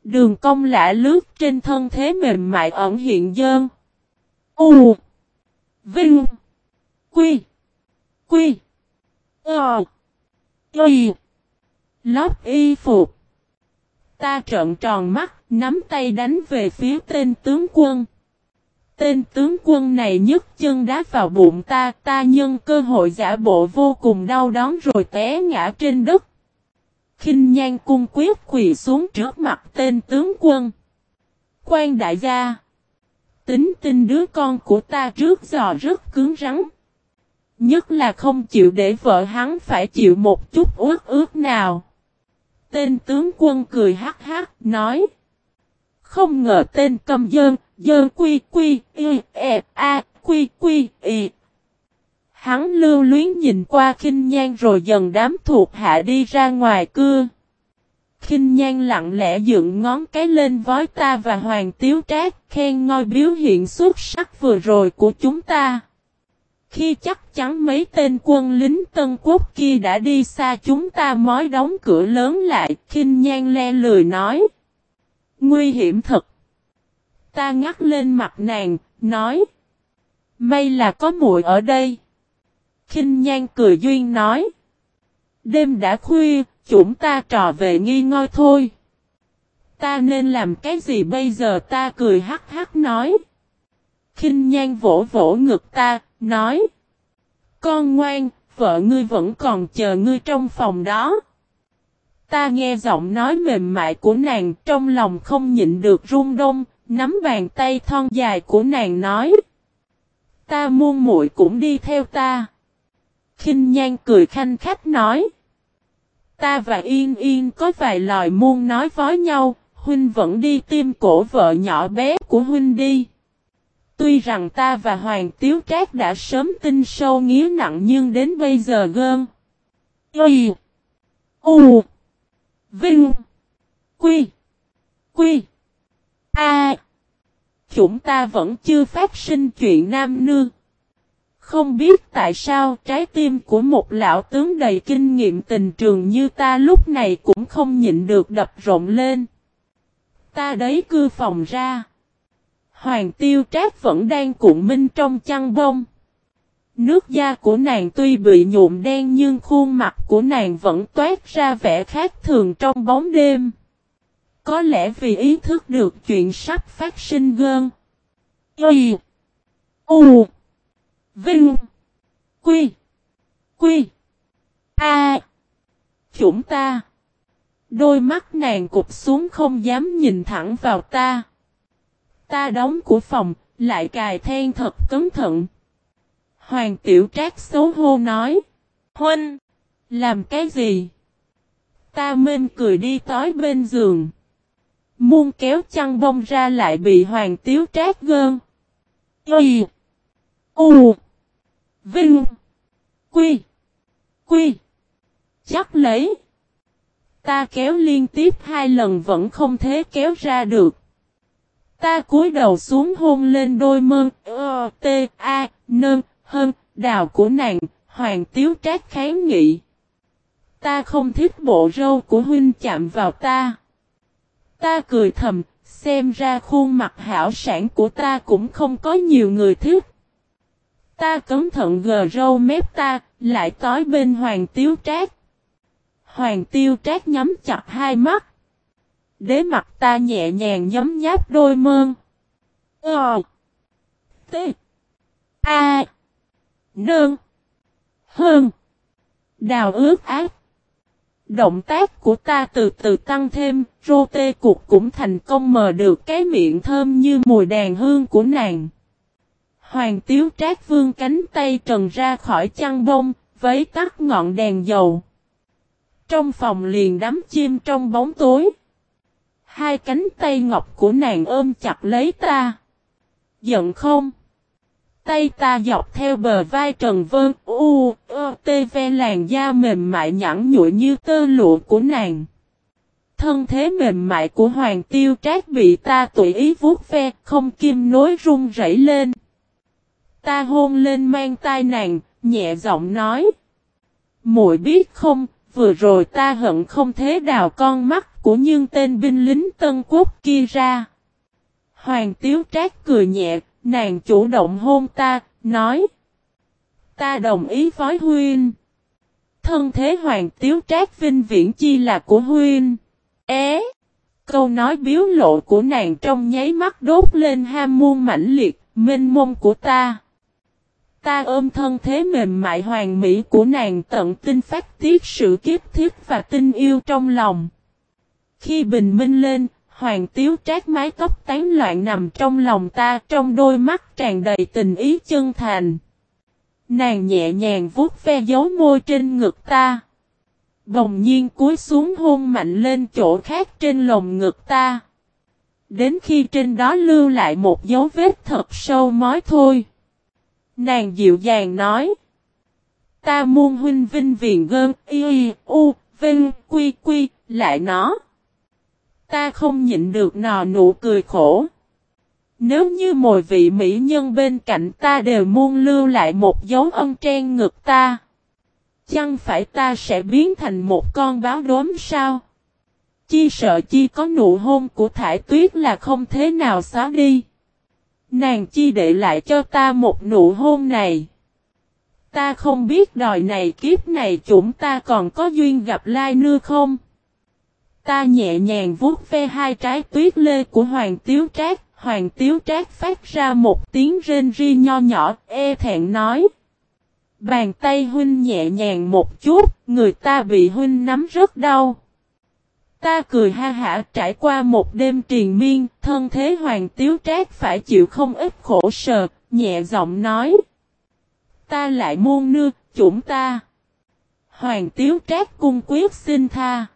Đường cong lạ lướt trên thân thế mềm mại ẩn hiện dơn. U. Vinh. Quy. Quy. Ờ. Y. lóc y phục. Ta trợn tròn mắt, nắm tay đánh về phía tên tướng quân. Tên tướng quân này nhấc chân đá vào bụng ta, ta nhân cơ hội giả bộ vô cùng đau đớn rồi té ngã trên đất khinh nhan cung quyết quỳ xuống trước mặt tên tướng quân. Quan đại gia. Tính tin đứa con của ta trước giò rất cứng rắn. Nhất là không chịu để vợ hắn phải chịu một chút ước ước nào. Tên tướng quân cười hắc hắc nói. Không ngờ tên cầm dơn, dơn quy quy, y, e, a, quy quy, y, Hắn lưu luyến nhìn qua khinh nhan rồi dần đám thuộc hạ đi ra ngoài cưa. Khinh nhan lặng lẽ dựng ngón cái lên vói ta và hoàng tiếu trác khen ngôi biểu hiện xuất sắc vừa rồi của chúng ta. Khi chắc chắn mấy tên quân lính Tân Quốc kia đã đi xa chúng ta mới đóng cửa lớn lại, khinh nhan le lười nói. Nguy hiểm thật. Ta ngắt lên mặt nàng, nói. May là có muội ở đây khinh nhan cười duyên nói. Đêm đã khuya, chúng ta trò về nghi ngơi thôi. Ta nên làm cái gì bây giờ ta cười hắc hắc nói. khinh nhan vỗ vỗ ngực ta, nói. Con ngoan, vợ ngươi vẫn còn chờ ngươi trong phòng đó. Ta nghe giọng nói mềm mại của nàng trong lòng không nhịn được rung đông, nắm bàn tay thon dài của nàng nói. Ta muôn muội cũng đi theo ta khinh nhan cười khanh khách nói. Ta và Yên Yên có vài lời muôn nói với nhau, Huynh vẫn đi tìm cổ vợ nhỏ bé của Huynh đi. Tuy rằng ta và Hoàng Tiếu Trác đã sớm tin sâu nghĩa nặng nhưng đến bây giờ gơn. Y. U. Vinh. Quy. Quy. A. Chúng ta vẫn chưa phát sinh chuyện nam nương. Không biết tại sao trái tim của một lão tướng đầy kinh nghiệm tình trường như ta lúc này cũng không nhịn được đập rộn lên. Ta đấy cư phòng ra. Hoàng tiêu trác vẫn đang cuộn minh trong chăn bông. Nước da của nàng tuy bị nhuộm đen nhưng khuôn mặt của nàng vẫn toát ra vẻ khác thường trong bóng đêm. Có lẽ vì ý thức được chuyện sắp phát sinh gơn. Y. U. Vinh. Quy. Quy. A. Chúng ta. Đôi mắt nàng cụp xuống không dám nhìn thẳng vào ta. Ta đóng của phòng, lại cài then thật cẩn thận. Hoàng tiểu trác xấu hô nói. Huynh, làm cái gì? Ta mên cười đi tối bên giường. Muôn kéo chăn bông ra lại bị hoàng tiếu trác gơn. Y. U. Vinh. Quy. Quy. Chắc lấy. Ta kéo liên tiếp hai lần vẫn không thể kéo ra được. Ta cúi đầu xuống hôn lên đôi mơ, ơ, t, a, nơn, hơn, đào của nàng, hoàng tiếu trác kháng nghị. Ta không thích bộ râu của huynh chạm vào ta. Ta cười thầm, xem ra khuôn mặt hảo sản của ta cũng không có nhiều người thích. Ta cẩn thận gờ râu mép ta, lại tối bên hoàng tiếu trác. Hoàng tiêu trác nhắm chặt hai mắt. Đế mặt ta nhẹ nhàng nhấm nháp đôi mơn. Ờ. T. A. Nương. Hơn. Đào ướt ác. Động tác của ta từ từ tăng thêm, rô tê cục cũng thành công mờ được cái miệng thơm như mùi đàn hương của nàng. Hoàng tiếu trác vương cánh tay trần ra khỏi chăn bông, vấy tắt ngọn đèn dầu. Trong phòng liền đắm chim trong bóng tối. Hai cánh tay ngọc của nàng ôm chặt lấy ta. Giận không? Tay ta dọc theo bờ vai Trần Vân, u, ơ, tê ve làn da mềm mại nhẵn nhụi như tơ lụa của nàng. Thân thế mềm mại của Hoàng Tiêu Trác bị ta tùy ý vuốt ve, không kim nối rung rẩy lên. Ta hôn lên mang tai nàng, nhẹ giọng nói. muội biết không, vừa rồi ta hận không thế đào con mắt của nhưng tên binh lính Tân Quốc kia ra. Hoàng Tiếu Trác cười nhẹ, nàng chủ động hôn ta, nói. Ta đồng ý với Huynh. Thân thế Hoàng Tiếu Trác vinh viễn chi là của Huynh. É! Câu nói biếu lộ của nàng trong nháy mắt đốt lên ham muôn mãnh liệt, mênh mông của ta. Ta ôm thân thế mềm mại hoàng mỹ của nàng tận tin phát tiết sự kiếp thiết và tình yêu trong lòng. Khi bình minh lên, hoàng tiếu trát mái tóc tán loạn nằm trong lòng ta trong đôi mắt tràn đầy tình ý chân thành. Nàng nhẹ nhàng vuốt ve dấu môi trên ngực ta. Bồng nhiên cúi xuống hôn mạnh lên chỗ khác trên lồng ngực ta. Đến khi trên đó lưu lại một dấu vết thật sâu mói thôi. Nàng dịu dàng nói. Ta muôn huynh vinh viền gơn y u vinh quy quy lại nó. Ta không nhịn được nò nụ cười khổ. Nếu như mọi vị mỹ nhân bên cạnh ta đều muôn lưu lại một dấu ân trang ngực ta. Chẳng phải ta sẽ biến thành một con báo đốm sao? Chi sợ chi có nụ hôn của thải tuyết là không thế nào xóa đi. Nàng chi để lại cho ta một nụ hôn này. Ta không biết đòi này kiếp này chúng ta còn có duyên gặp lai nưa không? Ta nhẹ nhàng vuốt ve hai trái tuyết lê của Hoàng Tiếu Trác. Hoàng Tiếu Trác phát ra một tiếng rên ri nho nhỏ, e thẹn nói. Bàn tay huynh nhẹ nhàng một chút, người ta bị huynh nắm rất đau. Ta cười ha hả trải qua một đêm triền miên, thân thế hoàng tiếu trác phải chịu không ít khổ sở, nhẹ giọng nói. Ta lại muôn nưa, chúng ta. Hoàng tiếu trác cung quyết xin tha.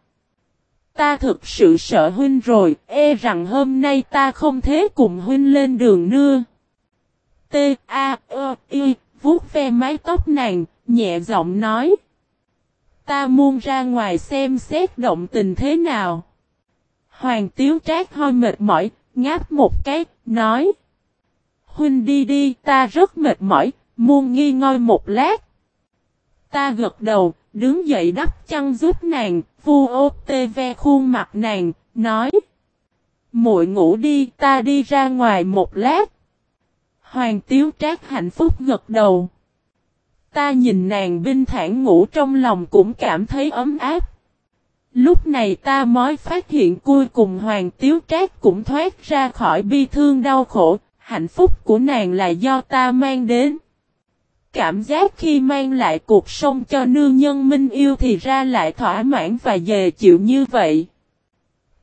Ta thực sự sợ huynh rồi, e rằng hôm nay ta không thế cùng huynh lên đường nưa. T, A, ơ y vuốt ve mái tóc nàng, nhẹ giọng nói. Ta muốn ra ngoài xem xét động tình thế nào. Hoàng tiếu trác hơi mệt mỏi, ngáp một cái, nói. Huynh đi đi, ta rất mệt mỏi, muốn nghi ngơi một lát. Ta gật đầu, đứng dậy đắp chăn giúp nàng, vu ô tê ve khuôn mặt nàng, nói. muội ngủ đi, ta đi ra ngoài một lát. Hoàng tiếu trác hạnh phúc gật đầu. Ta nhìn nàng binh thản ngủ trong lòng cũng cảm thấy ấm áp. Lúc này ta mới phát hiện cuối cùng Hoàng Tiếu Trác cũng thoát ra khỏi bi thương đau khổ, hạnh phúc của nàng là do ta mang đến. Cảm giác khi mang lại cuộc sống cho nương nhân minh yêu thì ra lại thỏa mãn và dề chịu như vậy.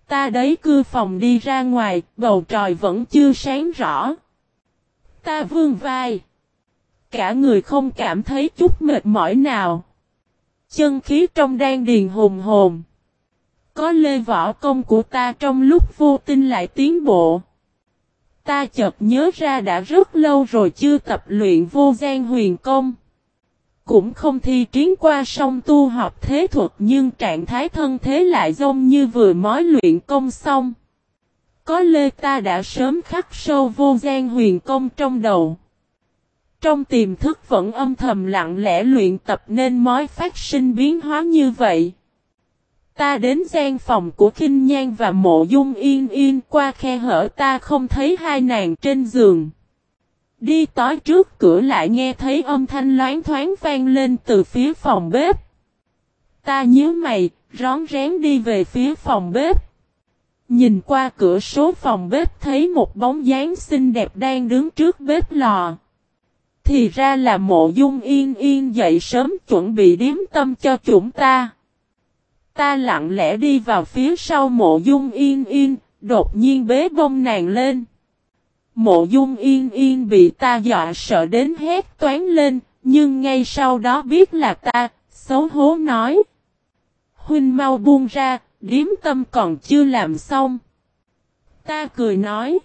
Ta đấy cư phòng đi ra ngoài, bầu trời vẫn chưa sáng rõ. Ta vương vai cả người không cảm thấy chút mệt mỏi nào. Chân khí trong đan điền hùng hồn. Có lê võ công của ta trong lúc vô tin lại tiến bộ. Ta chợt nhớ ra đã rất lâu rồi chưa tập luyện vô gian huyền công. Cũng không thi triển qua song tu học thế thuật nhưng trạng thái thân thế lại giống như vừa mới luyện công xong. Có lê ta đã sớm khắc sâu vô gian huyền công trong đầu. Trong tiềm thức vẫn âm thầm lặng lẽ luyện tập nên mới phát sinh biến hóa như vậy. Ta đến gian phòng của Kinh Nhan và Mộ Dung Yên Yên qua khe hở ta không thấy hai nàng trên giường. Đi tối trước cửa lại nghe thấy âm thanh loáng thoáng vang lên từ phía phòng bếp. Ta nhớ mày, rón rén đi về phía phòng bếp. Nhìn qua cửa số phòng bếp thấy một bóng dáng xinh đẹp đang đứng trước bếp lò. Thì ra là mộ dung yên yên dậy sớm chuẩn bị điếm tâm cho chúng ta. Ta lặng lẽ đi vào phía sau mộ dung yên yên, đột nhiên bế bông nàng lên. Mộ dung yên yên bị ta dọa sợ đến hét toán lên, nhưng ngay sau đó biết là ta, xấu hố nói. Huynh mau buông ra, điếm tâm còn chưa làm xong. Ta cười nói.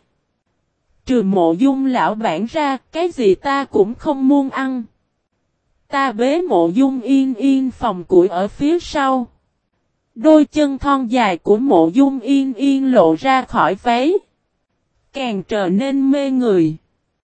Trừ mộ dung lão bản ra, cái gì ta cũng không muốn ăn. Ta bế mộ dung yên yên phòng củi ở phía sau. Đôi chân thon dài của mộ dung yên yên lộ ra khỏi váy. Càng trở nên mê người.